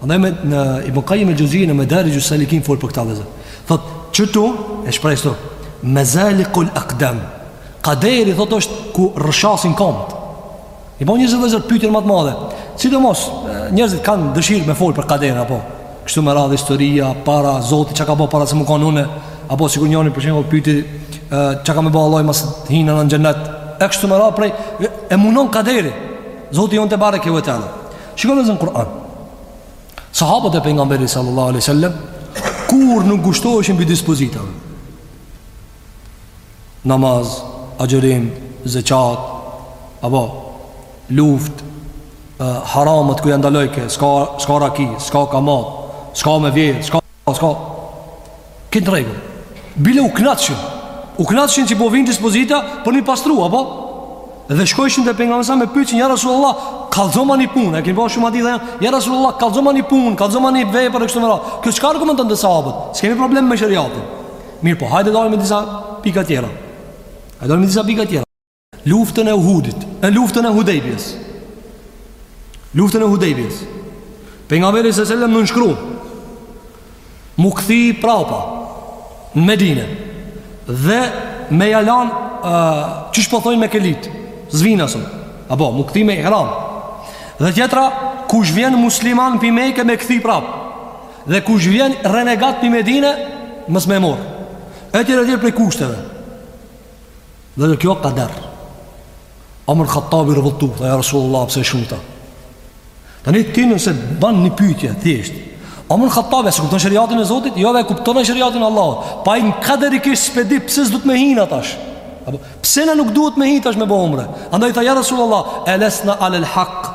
Andaj imam Ibn Qayyim al-Jawziyya në Madarij al-Salikin fol për këtë vllezër. Thot, kshtu e shpreh këtu. Mazaliqul aqdam. Kaderi thot është ku rrshasin kamt. I bën njerëzve vllezër pyetje më të madhe. Sidomos njerëzit kanë dëshirë me fol për kaderin apo kështu me radhë historia, para Zoti çka ka bë para se me kanë unë, apo sikur njëri për shembull pyeti çka ka me bë Allahu masi hinë në xhenet. E kështu me radhë prej e mundon qaderi. Zoti jonë tebareke ve teala. Shiko vllezër në Kur'an Sahabët e pejgamberit sallallahu alai sallam Kurrë nuk ngushtoheshin prej dispozitave Namaz, agjerim, zeqat Apo, luft Haramet kur i ndalojke S'ka, s'ka raki, s'ka kamat S'ka me vjedh, s'ka A s'ka Kanë në rregull Bile u knaqshin U knaqshin që po u vinë dispozita Po na pastru, apo? Dhe shkojshin te pejgamberi e pytshin Ja Rasulullah, kallzoma një punë E kemi pa shumë hadithe janë Ja Rasulullah, kallzoma një punë Kallzoma një vepër e kështu me radhë Kjo çka argumenton te sahabët? S'kemi problem me sheriatin Mirëpo, hajde dalim me disa pika tjera Hajde dalim me disa pika tjera Luftën e Uhudit, e luftën e Hudejbjes. Luftën e Hudejbjes. Pejgamberi alejhi selam nënshkru, m'u kthy prapa, në Medine, dhe me ja lan, uh, që po thojnë mekelitë, s'vini as, apo, m'u kthy me ihram. Dhe tjetra, kush vjen musliman prej Meke me kthy prapa, dhe kush vjen renegat prej Medine, mos me marr. E tjera tjera prej kushteve. Dhe dhe kjo kader Omer Khattabi rri e vet Tha ja Rasulullah pse shumë kta Tani ti nëse ban një pytje Thjesht Omer Khattabi a s'e kupton sheriatin e Zotit Jo e kupton ai sheriatin e Allahut Po ai në kader i kish s'po di Pse s'do të me hi na tash Apo, Pse na nuk duhet me hi na tash me bo umre Andaj tha ja Rasulullah Elesna alel haq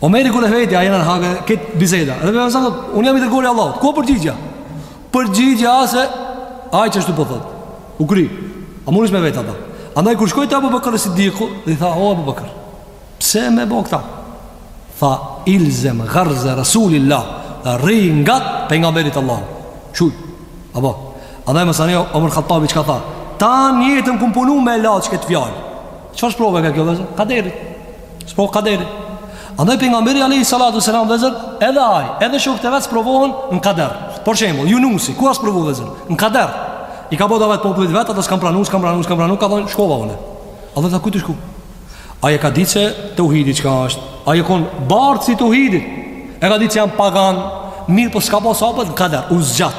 Omeri kur e veti a jena në hak, kët biseda. Dhe vetëm sa thot, unë jam i dërguar i Allahut. Ku përgjigja? Përgjigja se ai që është po të thot. U kry. A mundesh me vet apo? Andaj kur shkoi te Abu Bakr Siddiku, i tha o Abu Bakr, pse me bo këta? Tha ilzem gharza rasulillah, rri nga pejgamberi i Allahut. Çu? Apo. Andaj masanej Omar Khattabi çka tha? Tanë jetën kam punu me la këtë fjalë. Çfarë provë â kjo vllezër? Kaderi. Sprovë kaderi. Andaj pejgamberi alejhi salatu selam vllezër, edhe aj, edhe shokët e vet sprovohen në kader. Për shembull, Junusi, ku asht sprovu vllezër? Në kader. I ka bo davet popullit vet, ata s'kan pranu, s'kan pranu, s'kan pranu, ka thonë shkova unë. A dhe të kujtë shku? Aj e ka ditë se teuhidi çka është. Aj e konë bartës i teuhidit. E ka ditë se janë pagan, mirëpo s'ka bo sabër në kader, u zgjat.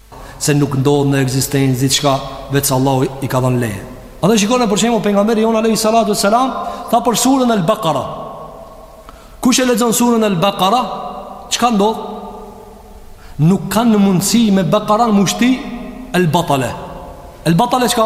se nuk ndodh në ekzistencë diçka veç Allahu i ka dhënë leje. Andaj shikoni për shembull pejgamberi jon alayhi salatu selam tha për surën Al-Baqara. Kush e lexon surën Al-Baqara, çka ndodh? Nuk kanë mundësi me Baqaran mushti Al-Batale. Al-Batale çka?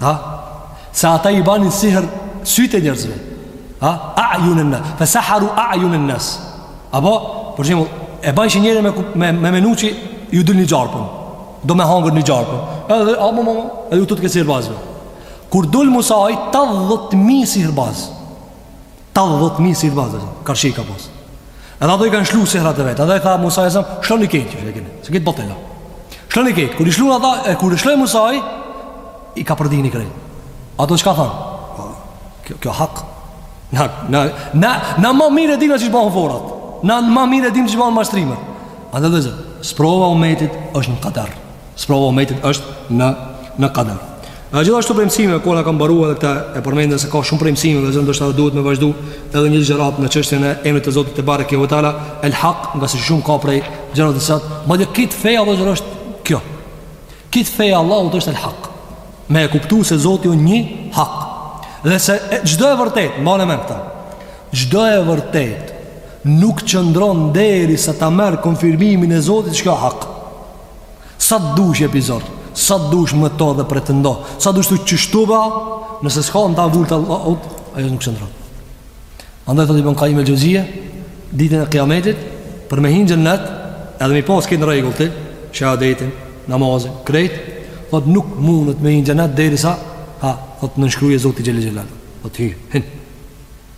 Ha? Se ata i banin sihr sytë e njerëzve. Ha? A'yunan nas. Fa saharu a'yunan nas. Apo, për shembull, e bajn që njeri me me, me menu çi ju del një gjarpën. Do me hangër një gjarpën. Edhe apo mama, edhe ju të të sihrbazve. Kur dul Musa ai 80000 sihrbaz. Tetëdhetë mijë sihrbazë karshi ka pas. Edhe ata i kanë shlu sihret e veta, edhe i tha Musa alejhi selam, shloni krejt, që e keni, se krejt botella. Shloni krejt, kur i shlun ata, e kur i shlu Musai, i ka përpi krejt. Ata çka kan thanë? Po, kjo, kjo hak. Na, na, na, na ma mirë e dina qysh bëhen forat. Na ma mirë e dina qysh bëhen mashtrimet. Andaj vllezër, sprova e umetit është në kader. Sprova e umetit është në në kader. Gjithashtu prej mësimeve koha na ka mbaruar edhe këta e përmendim se ka shumë prej mësimeve që ndoshta duhet me vazhdu edhe një ligjëratë në çështjen e emrit të Zotit te bareke ve teala el hak, ngase shumë ka prej ligjëratës sot, madje krejt feja apo gjëra është kjo. Krejt feja e Allahut është el hak. Me e kuptu se Zoti është një hak. Dhe se çdo e vërtet, mbani mend këtë. Çdo e vërtet nuk qëndron derisa ta merr konfirmimin e Zotit që kjo hak. Sa të dush je pizor, sa të dush mëto dhe pretendo, sa dush ti kështu ba, nëse s'ka në ta vulë të Allahut, ajo nuk qëndron. Andaj të të bën kajim e gjëzije, ditën e kiametit, për me hi në xhennet, edhe me i pas krejt në rregull të, shahadetin, namazin, krejt, thot nuk mundet me hi në xhennet, derisa, ha, thot nënshkruje Zoti Xhele Xhelal, thot hi, hinë.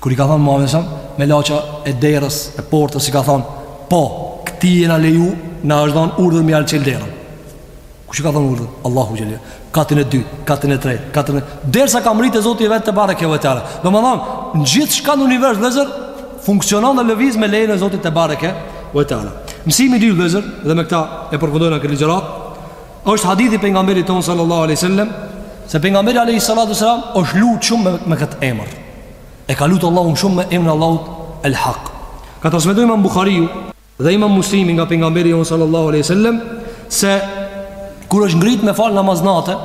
Kur i ka thënë Muhamedi alejhi selam melaqja e derës, e portës i ka thënë, "Po, këti jena leju, na është dhënë urdhër me ja çel derën." Kush i ka dhënë urdhër? Allahu xhelal. Katin e dytë, katin e tretë, katin e derisa ka mbrri te Zoti i vet te bareke ve teala. Domethënë, gjithçka në univers vllezër funksionon dhe lëviz me lejen e Zotit te bareke ve teala. Mësimi i dytë vllezër dhe me këtë e përfundojmë këtë ligjëratë. Është hadithi i pejgamberit tonë sallallahu alaihi wasallam se pejgamberi alaihi salatu wasallam është lut shumë me, me këtë emër. E ka lut Allahun shumë me emrin Allahu El Hak. Ka transmetuar Imam Buhariu dhe Imam Muslimi nga pejgamberi jonë sallallahu alaihi wasallam se kur është ngrit me fal namaz nate,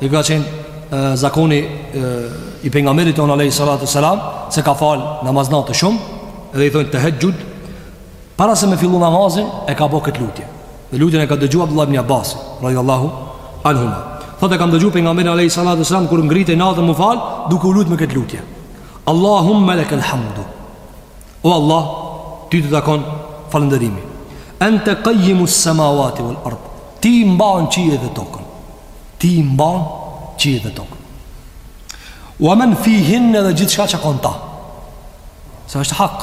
e ka qenë zakoni e, i pejgamberit tonë alaihi salatu wasallam se ka fal namaz nate shumë edhe i thojnë tahajjud para se me fillu namazin e ka bo këtë lutje. Dhe lutjen e ka dëgju Abdullah ibn Abbasi, radhiyallahu anhuma. Thotë e kam dëgju pejgamberin alayhi salatu wasalam kur ngritej natën m'u fal, duke u lut me këtë lutje. Allahumma lakal hamdu. O Allah, ty të takon falënderimi. Anta qayyimus samawati wal ard. Ti mban qiejt dhe tokën. Ti mban qiejt dhe tokën. Wa man fihin edhe gjithçka që ka n'ta. Se është hak.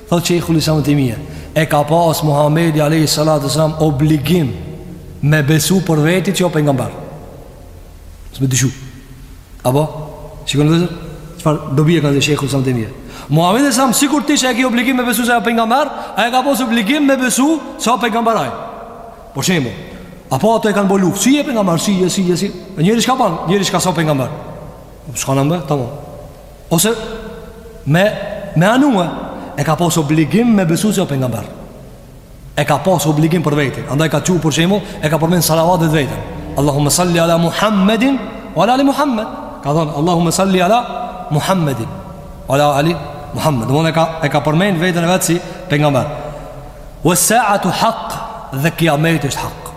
Thotë Shejhul Islam Tejmije E ka pas Muhammedi Alehi Salat e Salam obligim Me besu për veti që o pejgamber S'e me dyshu Apo? Shikoni vëllezër? Çfarë dobi e ka Shejhul Islam Tejmije Muhammedi alejhi Salam sikur ti që e ki obligim me besu se o pejgamber A e ka pas obligim me besu se o pejgamber ai Për shembull Apo ato e kanë bo Si pejgamber, si, si, si Njëri çka ban, njëri çka s'a pejgamber Çka në mbe, tamo Ose me me anue e ka pas obligim me besu se o pejgamber. E ka pas obligim për veten. Andaj ka çu për shembull, e ka përmend salavat dhe veten. Allahumma salli ala Muhammedin wa ala ali Muhammed. Ka thon Allahumma salli ala Muhammedin wa ala ali Muhammed. Domethënë e ka e ka përmend veten e vet si pejgamber. Wa sa'atu haqq dhe kiameti është haqq.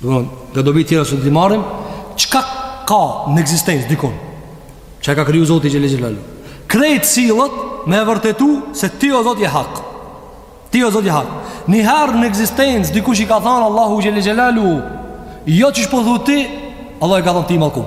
Dhe nga dobi të tjera që të marrim, çka ka në ekzistencë dikun? Ça ka kriju Zoti Xhele Xhelaluhu? Krejt sillet me e vërtetu se ti o Zot je hak. Ti o Zot je hak. Njëherë në ekzistencë dikush i ka thanë Allahut Xhele Xhelaluhu, jo qysh po thu ti, Allahu i ka thanë ti i mallkum.